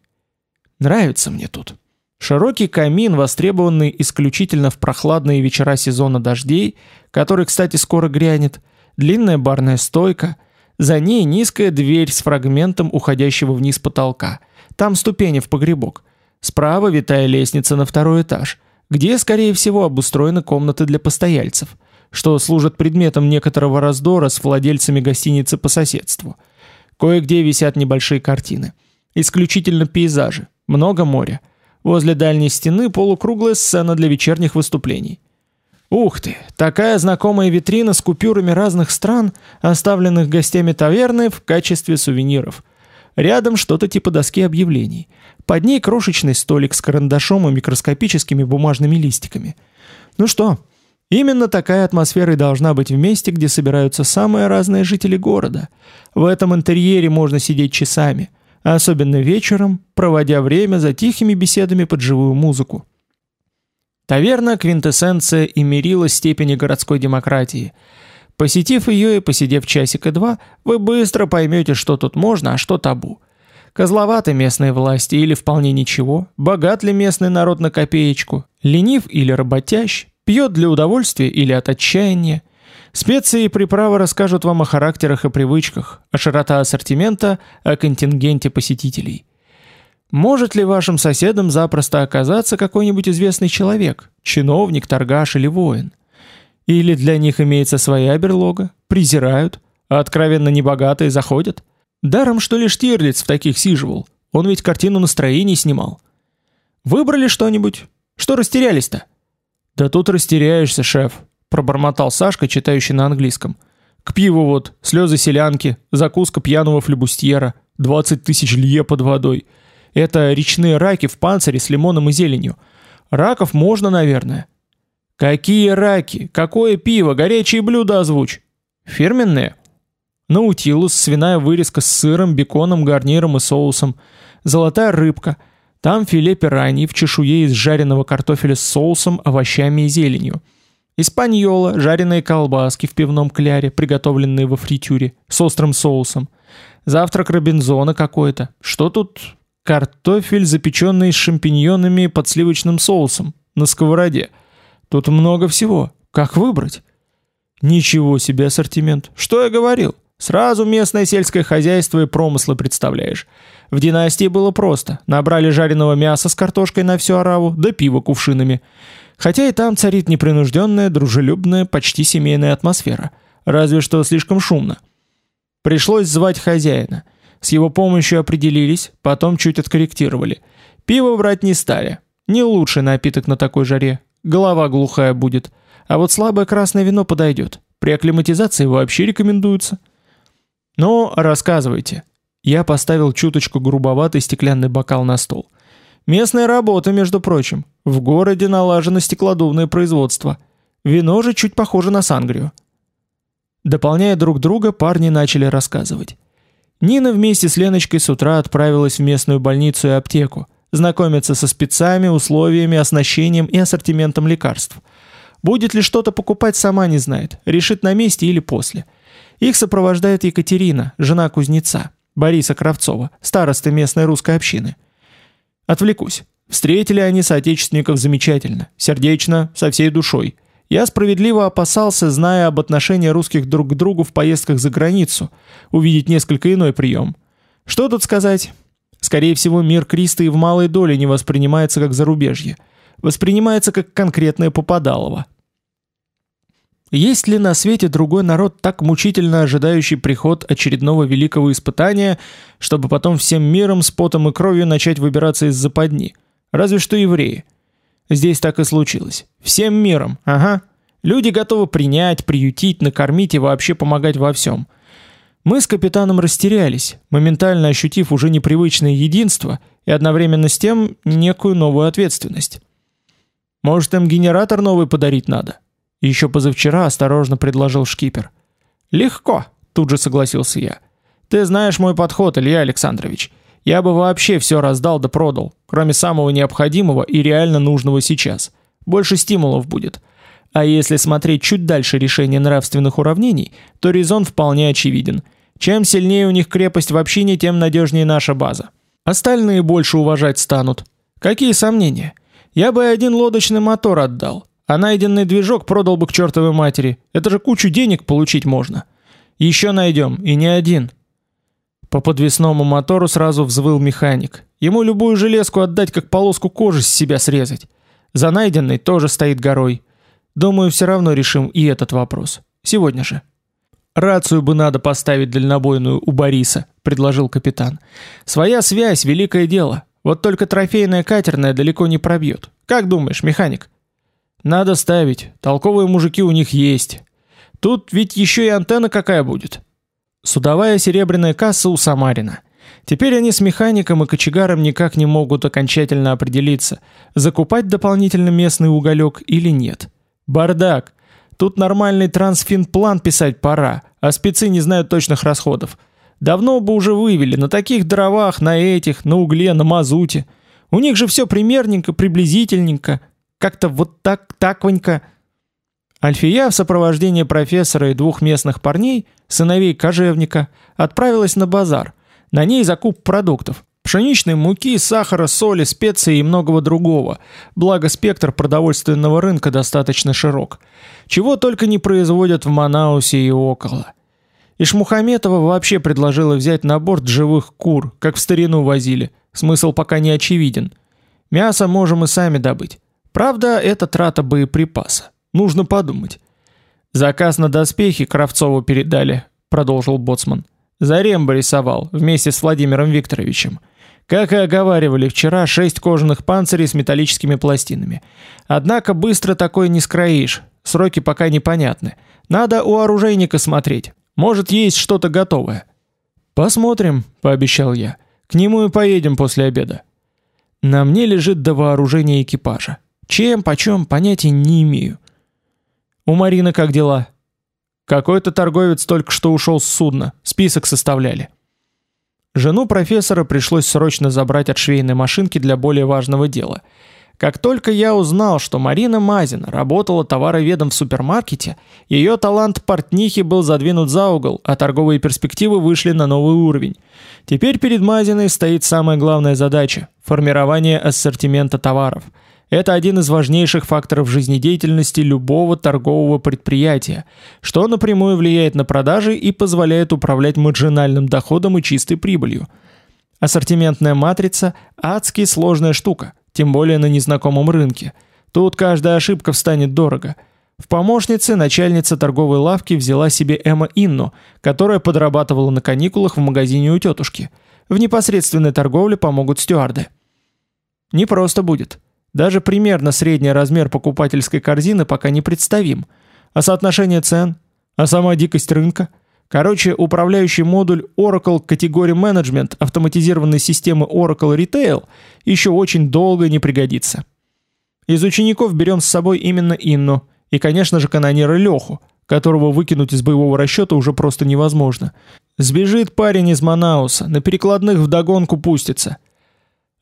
Нравится мне тут. Широкий камин, востребованный исключительно в прохладные вечера сезона дождей, который, кстати, скоро грянет, длинная барная стойка, за ней низкая дверь с фрагментом уходящего вниз потолка. Там ступени в погребок. Справа витая лестница на второй этаж, где, скорее всего, обустроены комнаты для постояльцев, что служат предметом некоторого раздора с владельцами гостиницы по соседству. Кое-где висят небольшие картины. Исключительно пейзажи, много моря. Возле дальней стены полукруглая сцена для вечерних выступлений. Ух ты, такая знакомая витрина с купюрами разных стран, оставленных гостями таверны в качестве сувениров. Рядом что-то типа доски объявлений. Под ней крошечный столик с карандашом и микроскопическими бумажными листиками. Ну что, именно такая атмосфера и должна быть в месте, где собираются самые разные жители города. В этом интерьере можно сидеть часами – особенно вечером, проводя время за тихими беседами под живую музыку. Таверна – квинтэссенция и мерила степени городской демократии. Посетив ее и посидев часика-два, вы быстро поймете, что тут можно, а что табу. Козловаты местные власти или вполне ничего, богат ли местный народ на копеечку, ленив или работящ, пьет для удовольствия или от отчаяния – Специи и приправы расскажут вам о характерах и привычках, о широта ассортимента, о контингенте посетителей. Может ли вашим соседом запросто оказаться какой-нибудь известный человек, чиновник, торгаш или воин? Или для них имеется своя берлога, презирают, а откровенно небогатые заходят? Даром, что ли Штирлиц в таких сиживал, он ведь картину настроений снимал. Выбрали что-нибудь? Что растерялись-то? Да тут растеряешься, шеф, пробормотал Сашка, читающий на английском. К пиву вот, слезы селянки, закуска пьяного флебустьера, 20 тысяч лье под водой. Это речные раки в панцире с лимоном и зеленью. Раков можно, наверное. Какие раки? Какое пиво? Горячие блюда озвучь. Фирменные? Наутилус, свиная вырезка с сыром, беконом, гарниром и соусом. Золотая рыбка. Там филе пираньи в чешуе из жареного картофеля с соусом, овощами и зеленью. Испаньола, жареные колбаски в пивном кляре, приготовленные во фритюре, с острым соусом. Завтрак Робинзона какой-то. Что тут? Картофель, запеченный с шампиньонами под сливочным соусом, на сковороде. Тут много всего. Как выбрать? Ничего себе ассортимент. Что я говорил? Сразу местное сельское хозяйство и промыслы представляешь. В династии было просто. Набрали жареного мяса с картошкой на всю ораву, да пива кувшинами. Хотя и там царит непринужденная, дружелюбная, почти семейная атмосфера. Разве что слишком шумно. Пришлось звать хозяина. С его помощью определились, потом чуть откорректировали. Пиво брать не стали. Не лучший напиток на такой жаре. Голова глухая будет. А вот слабое красное вино подойдет. При акклиматизации вообще рекомендуется. Ну, рассказывайте. Я поставил чуточку грубоватый стеклянный бокал на стол. Местная работа, между прочим. В городе налажено стеклодувное производство. Вино же чуть похоже на сангрию. Дополняя друг друга, парни начали рассказывать. Нина вместе с Леночкой с утра отправилась в местную больницу и аптеку, знакомиться со спецами, условиями, оснащением и ассортиментом лекарств. Будет ли что-то покупать, сама не знает, решит на месте или после. Их сопровождает Екатерина, жена кузнеца, Бориса Кравцова, старосты местной русской общины. Отвлекусь. Встретили они соотечественников замечательно, сердечно, со всей душой. Я справедливо опасался, зная об отношении русских друг к другу в поездках за границу, увидеть несколько иной прием. Что тут сказать? Скорее всего, мир Криста и в малой доле не воспринимается как зарубежье. Воспринимается как конкретное попадалово. Есть ли на свете другой народ, так мучительно ожидающий приход очередного великого испытания, чтобы потом всем миром с потом и кровью начать выбираться из западни? Разве что евреи. Здесь так и случилось. Всем миром, ага. Люди готовы принять, приютить, накормить и вообще помогать во всем. Мы с капитаном растерялись, моментально ощутив уже непривычное единство и одновременно с тем некую новую ответственность. Может, им генератор новый подарить надо? Еще позавчера осторожно предложил шкипер. Легко, тут же согласился я. Ты знаешь мой подход, Илья Александрович. Я бы вообще все раздал да продал, кроме самого необходимого и реально нужного сейчас. Больше стимулов будет. А если смотреть чуть дальше решения нравственных уравнений, то резон вполне очевиден. Чем сильнее у них крепость в общине, тем надежнее наша база. Остальные больше уважать станут. Какие сомнения? Я бы один лодочный мотор отдал, а найденный движок продал бы к чертовой матери. Это же кучу денег получить можно. Еще найдем, и не один. По подвесному мотору сразу взвыл механик. Ему любую железку отдать, как полоску кожи с себя срезать. За найденный тоже стоит горой. Думаю, все равно решим и этот вопрос. Сегодня же. Рацию бы надо поставить дальнобойную у Бориса, предложил капитан. Своя связь великое дело. Вот только трофейная катерная далеко не пробьет. Как думаешь, механик? Надо ставить. Толковые мужики у них есть. Тут ведь еще и антенна какая будет. Судовая серебряная касса у Самарина. Теперь они с механиком и кочегаром никак не могут окончательно определиться, закупать дополнительно местный уголек или нет. Бардак. Тут нормальный трансфинплан писать пора, а спецы не знают точных расходов. Давно бы уже вывели на таких дровах, на этих, на угле, на мазуте. У них же все примерненько, приблизительненько, как-то вот так таквонько. Альфия в сопровождении профессора и двух местных парней, сыновей кожевника, отправилась на базар. На ней закуп продуктов. Пшеничной муки, сахара, соли, специй и многого другого. Благо спектр продовольственного рынка достаточно широк. Чего только не производят в Манаусе и около. Ишмухаметова вообще предложила взять на борт живых кур, как в старину возили. Смысл пока не очевиден. Мясо можем и сами добыть. Правда, это трата боеприпаса. Нужно подумать. Заказ на доспехи Кравцову передали, продолжил боцман. Заремба рисовал вместе с Владимиром Викторовичем. Как и оговаривали вчера, шесть кожаных панцирей с металлическими пластинами. Однако быстро такое не скроишь. Сроки пока непонятны. Надо у оружейника смотреть. Может, есть что-то готовое. Посмотрим, пообещал я. К нему и поедем после обеда. На мне лежит до вооружения экипажа. Чем, почем, понятия не имею. У Марины как дела? Какой-то торговец только что ушел с судна, список составляли. Жену профессора пришлось срочно забрать от швейной машинки для более важного дела. Как только я узнал, что Марина Мазина работала товароведом в супермаркете, ее талант портнихи был задвинут за угол, а торговые перспективы вышли на новый уровень. Теперь перед Мазиной стоит самая главная задача – формирование ассортимента товаров – это один из важнейших факторов жизнедеятельности любого торгового предприятия, что напрямую влияет на продажи и позволяет управлять маржинальным доходом и чистой прибылью. Ассортиментная матрица – адски сложная штука, тем более на незнакомом рынке. Тут каждая ошибка встанет дорого. В помощнице начальница торговой лавки взяла себе Эмма Инну, которая подрабатывала на каникулах в магазине у тетушки. В непосредственной торговле помогут стюарды. Не просто будет. Даже примерно средний размер покупательской корзины пока не представим. А соотношение цен? А сама дикость рынка? Короче, управляющий модуль Oracle Category Management автоматизированной системы Oracle Retail еще очень долго не пригодится. Из учеников берем с собой именно Инну и, конечно же, канонира Леху, которого выкинуть из боевого расчета уже просто невозможно. Сбежит парень из Манауса, на перекладных вдогонку пустится –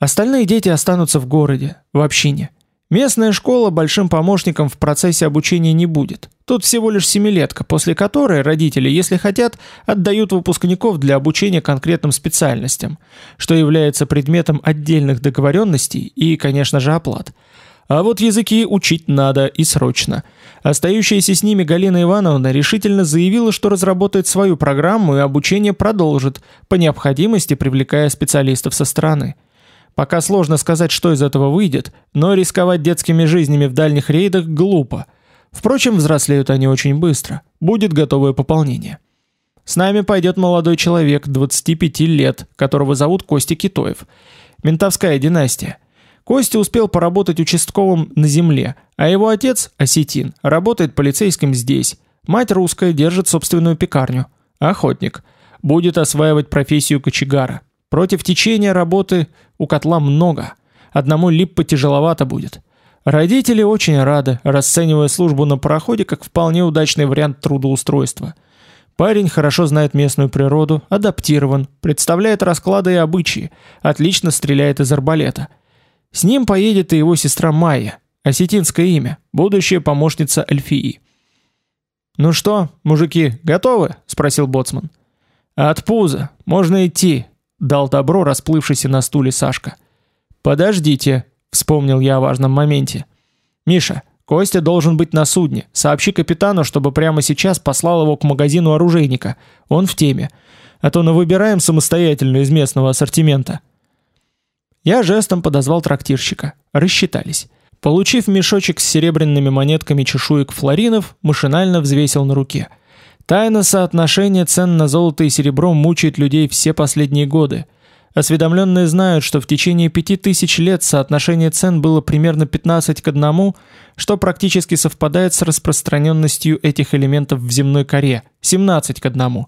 Остальные дети останутся в городе, в общине. Местная школа большим помощником в процессе обучения не будет. Тут всего лишь семилетка, после которой родители, если хотят, отдают выпускников для обучения конкретным специальностям, что является предметом отдельных договоренностей и, конечно же, оплат. А вот языки учить надо и срочно. Остающаяся с ними Галина Ивановна решительно заявила, что разработает свою программу и обучение продолжит, по необходимости привлекая специалистов со стороны. Пока сложно сказать, что из этого выйдет, но рисковать детскими жизнями в дальних рейдах глупо. Впрочем, взрослеют они очень быстро. Будет готовое пополнение. С нами пойдет молодой человек, 25 лет, которого зовут Костя Китоев. Ментовская династия. Костя успел поработать участковым на земле, а его отец, осетин, работает полицейским здесь. Мать русская держит собственную пекарню. Охотник. Будет осваивать профессию кочегара. Против течения работы у котла много. Одному липпа тяжеловато будет. Родители очень рады, расценивая службу на пароходе как вполне удачный вариант трудоустройства. Парень хорошо знает местную природу, адаптирован, представляет расклады и обычаи, отлично стреляет из арбалета. С ним поедет и его сестра Майя, осетинское имя, будущая помощница Эльфии. «Ну что, мужики, готовы?» – спросил боцман. «От пуза, можно идти», – дал добро расплывшийся на стуле Сашка. «Подождите», – вспомнил я о важном моменте. «Миша, Костя должен быть на судне. Сообщи капитану, чтобы прямо сейчас послал его к магазину оружейника. Он в теме. А то на выбираем самостоятельно из местного ассортимента. Я жестом подозвал трактирщика. Рассчитались. Получив мешочек с серебряными монетками чешуек флоринов, машинально взвесил на руке. Тайна соотношения цен на золото и серебро мучает людей все последние годы – Осведомленные знают, что в течение пяти тысяч лет соотношение цен было примерно 15 к 1, что практически совпадает с распространенностью этих элементов в земной коре – 17 к 1.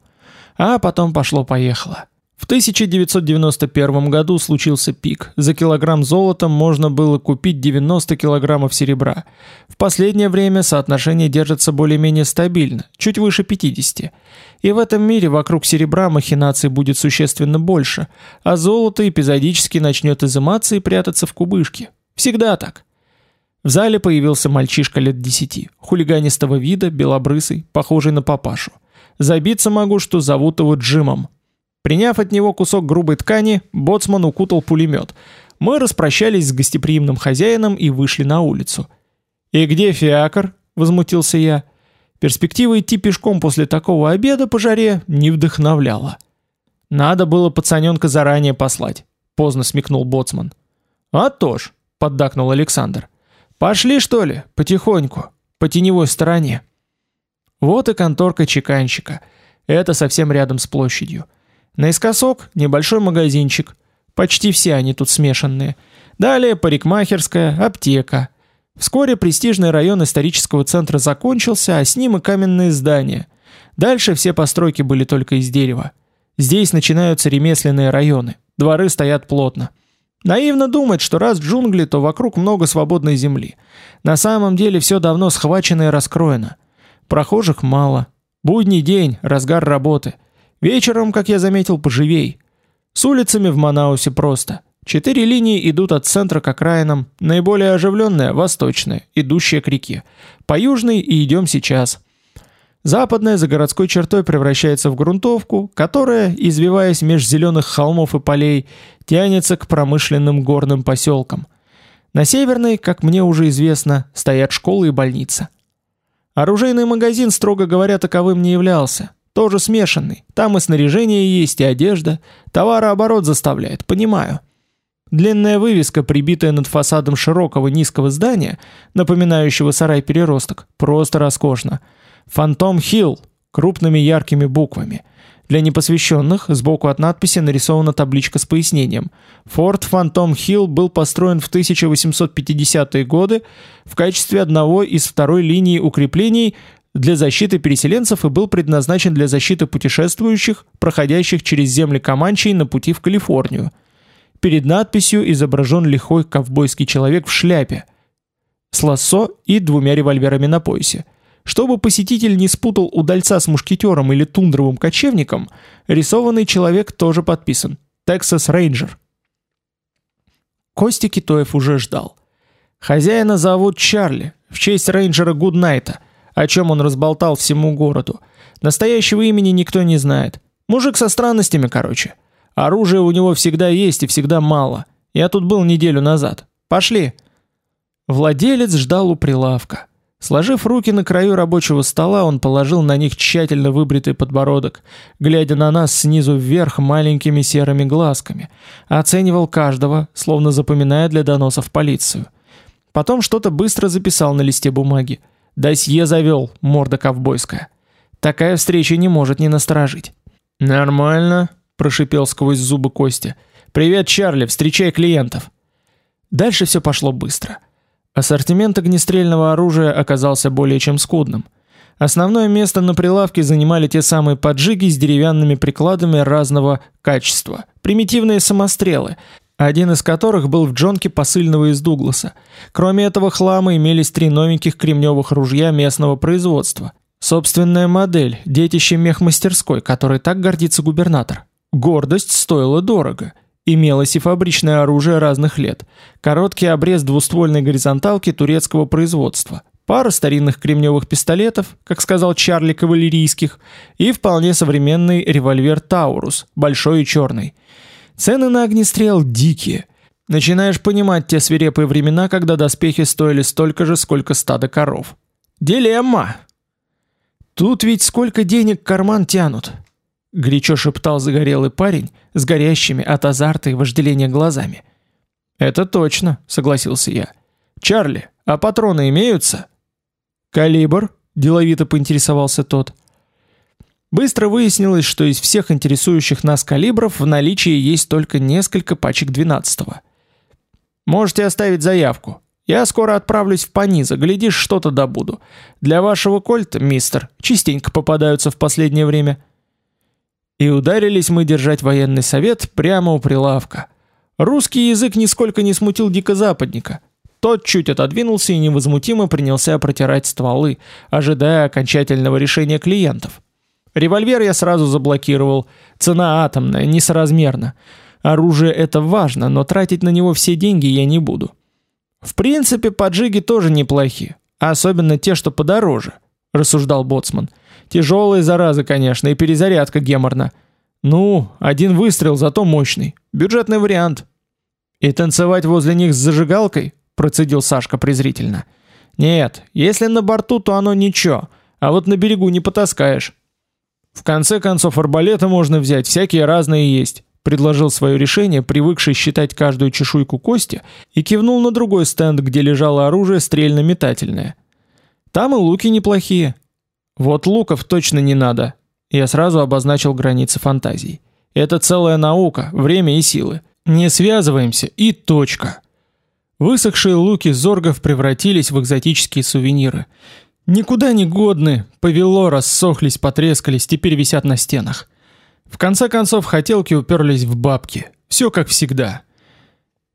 А потом пошло-поехало. В 1991 году случился пик. За килограмм золота можно было купить 90 килограммов серебра. В последнее время соотношение держится более-менее стабильно, чуть выше 50. И в этом мире вокруг серебра махинаций будет существенно больше, а золото эпизодически начнет изыматься и прятаться в кубышке. Всегда так. В зале появился мальчишка лет 10, хулиганистого вида, белобрысый, похожий на папашу. Забиться могу, что зовут его Джимом. Приняв от него кусок грубой ткани, боцман укутал пулемет. Мы распрощались с гостеприимным хозяином и вышли на улицу. «И где фиакр?» – возмутился я. Перспектива идти пешком после такого обеда по жаре не вдохновляла. «Надо было пацаненка заранее послать», – поздно смекнул боцман. «А то ж», – поддакнул Александр. «Пошли, что ли, потихоньку, по теневой стороне». Вот и конторка чеканщика. Это совсем рядом с площадью. Наискосок небольшой магазинчик. Почти все они тут смешанные. Далее парикмахерская, аптека. Вскоре престижный район исторического центра закончился, а с ним и каменные здания. Дальше все постройки были только из дерева. Здесь начинаются ремесленные районы. Дворы стоят плотно. Наивно думать, что раз джунгли, то вокруг много свободной земли. На самом деле все давно схвачено и раскроено. Прохожих мало. Будний день, разгар работы. Вечером, как я заметил, поживей. С улицами в Манаусе просто. Четыре линии идут от центра к окраинам, наиболее оживленная – восточная, идущая к реке. По южной и идем сейчас. Западная за городской чертой превращается в грунтовку, которая, извиваясь меж зеленых холмов и полей, тянется к промышленным горным поселкам. На северной, как мне уже известно, стоят школы и больница. Оружейный магазин, строго говоря, таковым не являлся. Тоже смешанный. Там и снаряжение есть, и одежда. Товарооборот заставляет, понимаю. Длинная вывеска, прибитая над фасадом широкого низкого здания, напоминающего сарай-переросток, просто роскошно. «Фантом Хилл» крупными яркими буквами. Для непосвященных сбоку от надписи нарисована табличка с пояснением. Форт Фантом Хилл был построен в 1850-е годы в качестве одного из второй линии укреплений для защиты переселенцев и был предназначен для защиты путешествующих, проходящих через земли Команчей на пути в Калифорнию. Перед надписью изображен лихой ковбойский человек в шляпе, с лассо и двумя револьверами на поясе. Чтобы посетитель не спутал удальца с мушкетером или тундровым кочевником, рисованный человек тоже подписан «Texas Ranger». Костя Китоев уже ждал. Хозяина зовут Чарли, в честь рейнджера Гуднайта – о чем он разболтал всему городу. Настоящего имени никто не знает. Мужик со странностями, короче. Оружия у него всегда есть и всегда мало. Я тут был неделю назад. Пошли. Владелец ждал у прилавка. Сложив руки на краю рабочего стола, он положил на них тщательно выбритый подбородок, глядя на нас снизу вверх маленькими серыми глазками, оценивал каждого, словно запоминая для доноса в полицию. Потом что-то быстро записал на листе бумаги. Досье завел, морда ковбойская. Такая встреча не может не насторожить. «Нормально», – прошипел сквозь зубы Костя. «Привет, Чарли, встречай клиентов». Дальше все пошло быстро. Ассортимент огнестрельного оружия оказался более чем скудным. Основное место на прилавке занимали те самые поджиги с деревянными прикладами разного качества, примитивные самострелы, один из которых был в джонке посыльного из Дугласа. Кроме этого хлама имелись три новеньких кремневых ружья местного производства. Собственная модель, детище мехмастерской, которой так гордится губернатор. Гордость стоила дорого. Имелось и фабричное оружие разных лет. Короткий обрез двуствольной горизонталки турецкого производства. Пара старинных кремневых пистолетов, как сказал Чарли кавалерийских, и вполне современный револьвер Таурус, большой и черный. Цены на огнестрел дикие. Начинаешь понимать те свирепые времена, когда доспехи стоили столько же, сколько стадо коров. Дилемма. Тут ведь сколько денег карман тянут. Горячо шептал загорелый парень с горящими от азарта и вожделения глазами. Это точно, согласился я. Чарли, а патроны имеются? Калибр? деловито поинтересовался тот. Быстро выяснилось, что из всех интересующих нас калибров в наличии есть только несколько пачек 12-го. Можете оставить заявку. Я скоро отправлюсь в Паниза, глядишь, что-то добуду. Для вашего кольта, мистер, частенько попадаются в последнее время. И ударились мы держать военный совет прямо у прилавка. Русский язык нисколько не смутил дикозападника. Тот чуть отодвинулся и невозмутимо принялся протирать стволы, ожидая окончательного решения клиентов. Револьвер я сразу заблокировал. Цена атомная, несоразмерна. Оружие это важно, но тратить на него все деньги я не буду. В принципе, поджиги тоже неплохи, особенно те, что подороже, рассуждал боцман. Тяжелые заразы, конечно, и перезарядка геморна. Ну, один выстрел, зато мощный. Бюджетный вариант. И танцевать возле них с зажигалкой, процедил Сашка презрительно. Нет, если на борту, то оно ничего, а вот на берегу не потаскаешь. В конце концов, арбалеты можно взять, всякие разные есть предложил свое решение, привыкший считать каждую чешуйку кости, и кивнул на другой стенд, где лежало оружие стрельно-метательное. Там и луки неплохие. Вот луков точно не надо. Я сразу обозначил границы фантазий. Это целая наука, время и силы. Не связываемся и точка. Высохшие луки зоргов превратились в экзотические сувениры. Никуда не годны, повело, рассохлись, потрескались, теперь висят на стенах. В конце концов, хотелки уперлись в бабки. Все как всегда.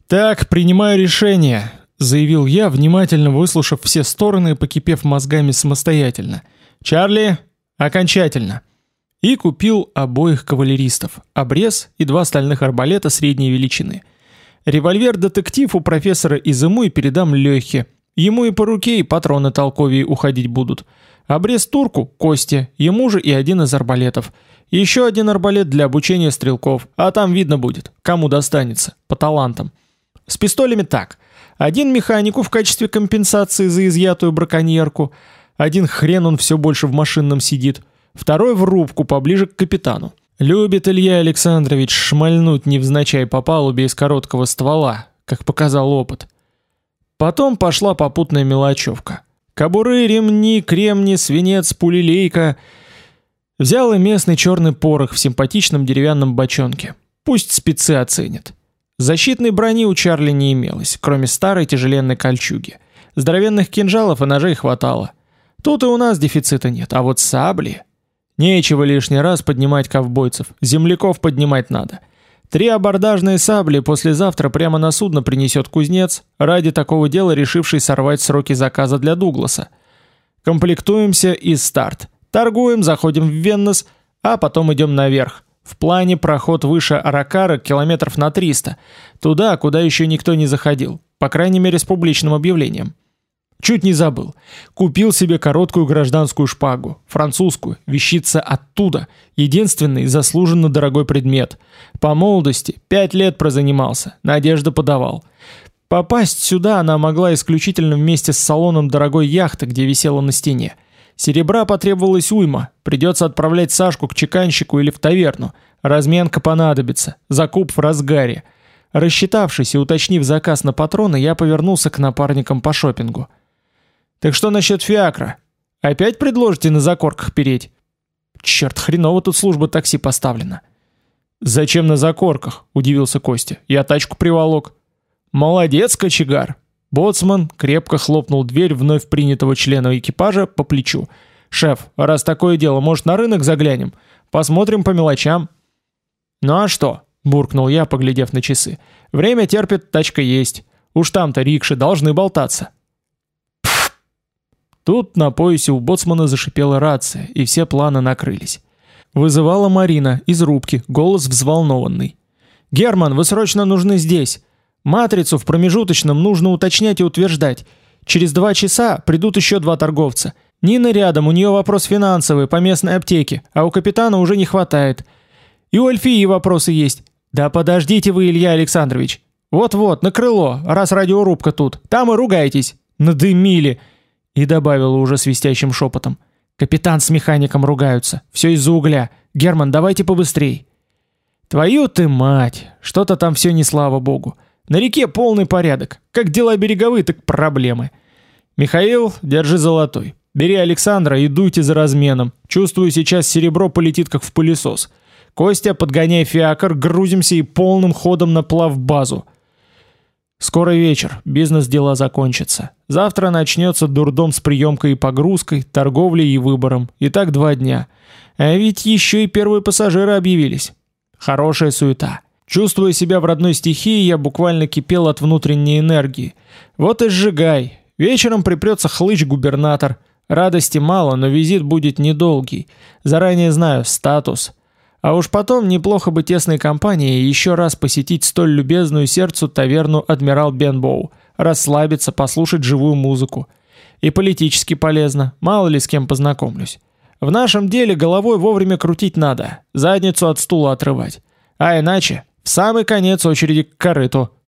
Так, принимаю решение, заявил я, внимательно выслушав все стороны и покипев мозгами самостоятельно. Чарли, окончательно. И купил обоих кавалеристов, обрез и два стальных арбалета средней величины. Револьвер-детектив у профессора Изыму и передам Лёхе. Ему и по руке, и патроны толковее уходить будут. Обрез турку, Косте, ему же и один из арбалетов – еще один арбалет для обучения стрелков, а там видно будет, кому достанется, по талантам. С пистолями так. Один механику в качестве компенсации за изъятую браконьерку, один хрен он все больше в машинном сидит, второй в рубку поближе к капитану. Любит Илья Александрович шмальнуть невзначай по палубе из короткого ствола, как показал опыт. Потом пошла попутная мелочевка. Кобуры, ремни, кремни, свинец, пулелейка — Взял и местный черный порох в симпатичном деревянном бочонке. Пусть спецы оценят. Защитной брони у Чарли не имелось, кроме старой тяжеленной кольчуги. Здоровенных кинжалов и ножей хватало. Тут и у нас дефицита нет, а вот сабли... Нечего лишний раз поднимать ковбойцев, земляков поднимать надо. Три абордажные сабли послезавтра прямо на судно принесет кузнец, ради такого дела решивший сорвать сроки заказа для Дугласа. Комплектуемся и старт. Торгуем, заходим в Веннес, а потом идем наверх. В плане проход выше Аракара километров на 300, туда, куда еще никто не заходил, по крайней мере с публичным объявлением. Чуть не забыл. Купил себе короткую гражданскую шпагу, французскую, вещица оттуда, единственный заслуженно дорогой предмет. По молодости пять лет прозанимался, надежда подавал. Попасть сюда она могла исключительно вместе с салоном дорогой яхты, где висела на стене. Серебра потребовалось уйма, придется отправлять Сашку к чеканщику или в таверну. Разменка понадобится, закуп в разгаре. Рассчитавшись и уточнив заказ на патроны, я повернулся к напарникам по шопингу. Так что насчет фиакра? Опять предложите на закорках переть? Черт, хреново тут служба такси поставлена. Зачем на закорках? удивился Костя. Я тачку приволок. Молодец, кочегар. Боцман крепко хлопнул дверь вновь принятого члена экипажа по плечу. «Шеф, раз такое дело, может, на рынок заглянем? Посмотрим по мелочам». «Ну а что?» – буркнул я, поглядев на часы. «Время терпит, тачка есть. Уж там-то рикши должны болтаться». Тут на поясе у боцмана зашипела рация, и все планы накрылись. Вызывала Марина из рубки, голос взволнованный. «Герман, вы срочно нужны здесь. Матрицу в промежуточном нужно уточнять и утверждать. Через два часа придут еще два торговца. Нина рядом, у нее вопрос финансовый по местной аптеке, а у капитана уже не хватает. И у Альфии вопросы есть. Да подождите вы, Илья Александрович. Вот-вот, на крыло, раз радиорубка тут. Там и ругайтесь. Надымили. И добавила уже свистящим шепотом. Капитан с механиком ругаются. Все из-за угля. Герман, давайте побыстрей. Твою ты мать. Что-то там все не слава богу. На реке полный порядок. Как дела береговые, так проблемы. Михаил, держи золотой. Бери Александра и дуйте за разменом. Чувствую, сейчас серебро полетит как в пылесос. Костя, подгоняй фиакр, грузимся и полным ходом на плавбазу. Скоро вечер, бизнес-дела закончатся. Завтра начнется дурдом с приемкой и погрузкой, торговлей и выбором. И так два дня. А ведь еще и первые пассажиры объявились. Хорошая суета. Чувствуя себя в родной стихии, я буквально кипел от внутренней энергии. Вот и сжигай. Вечером припрется хлыч-губернатор. Радости мало, но визит будет недолгий. Заранее знаю статус. А уж потом неплохо бы тесной компанией еще раз посетить столь любезную сердцу таверну Адмирал Бенбоу, расслабиться, послушать живую музыку. И политически полезно, мало ли с кем познакомлюсь. В нашем деле головой вовремя крутить надо, задницу от стула отрывать. А иначе в самый конец очереди к корыту.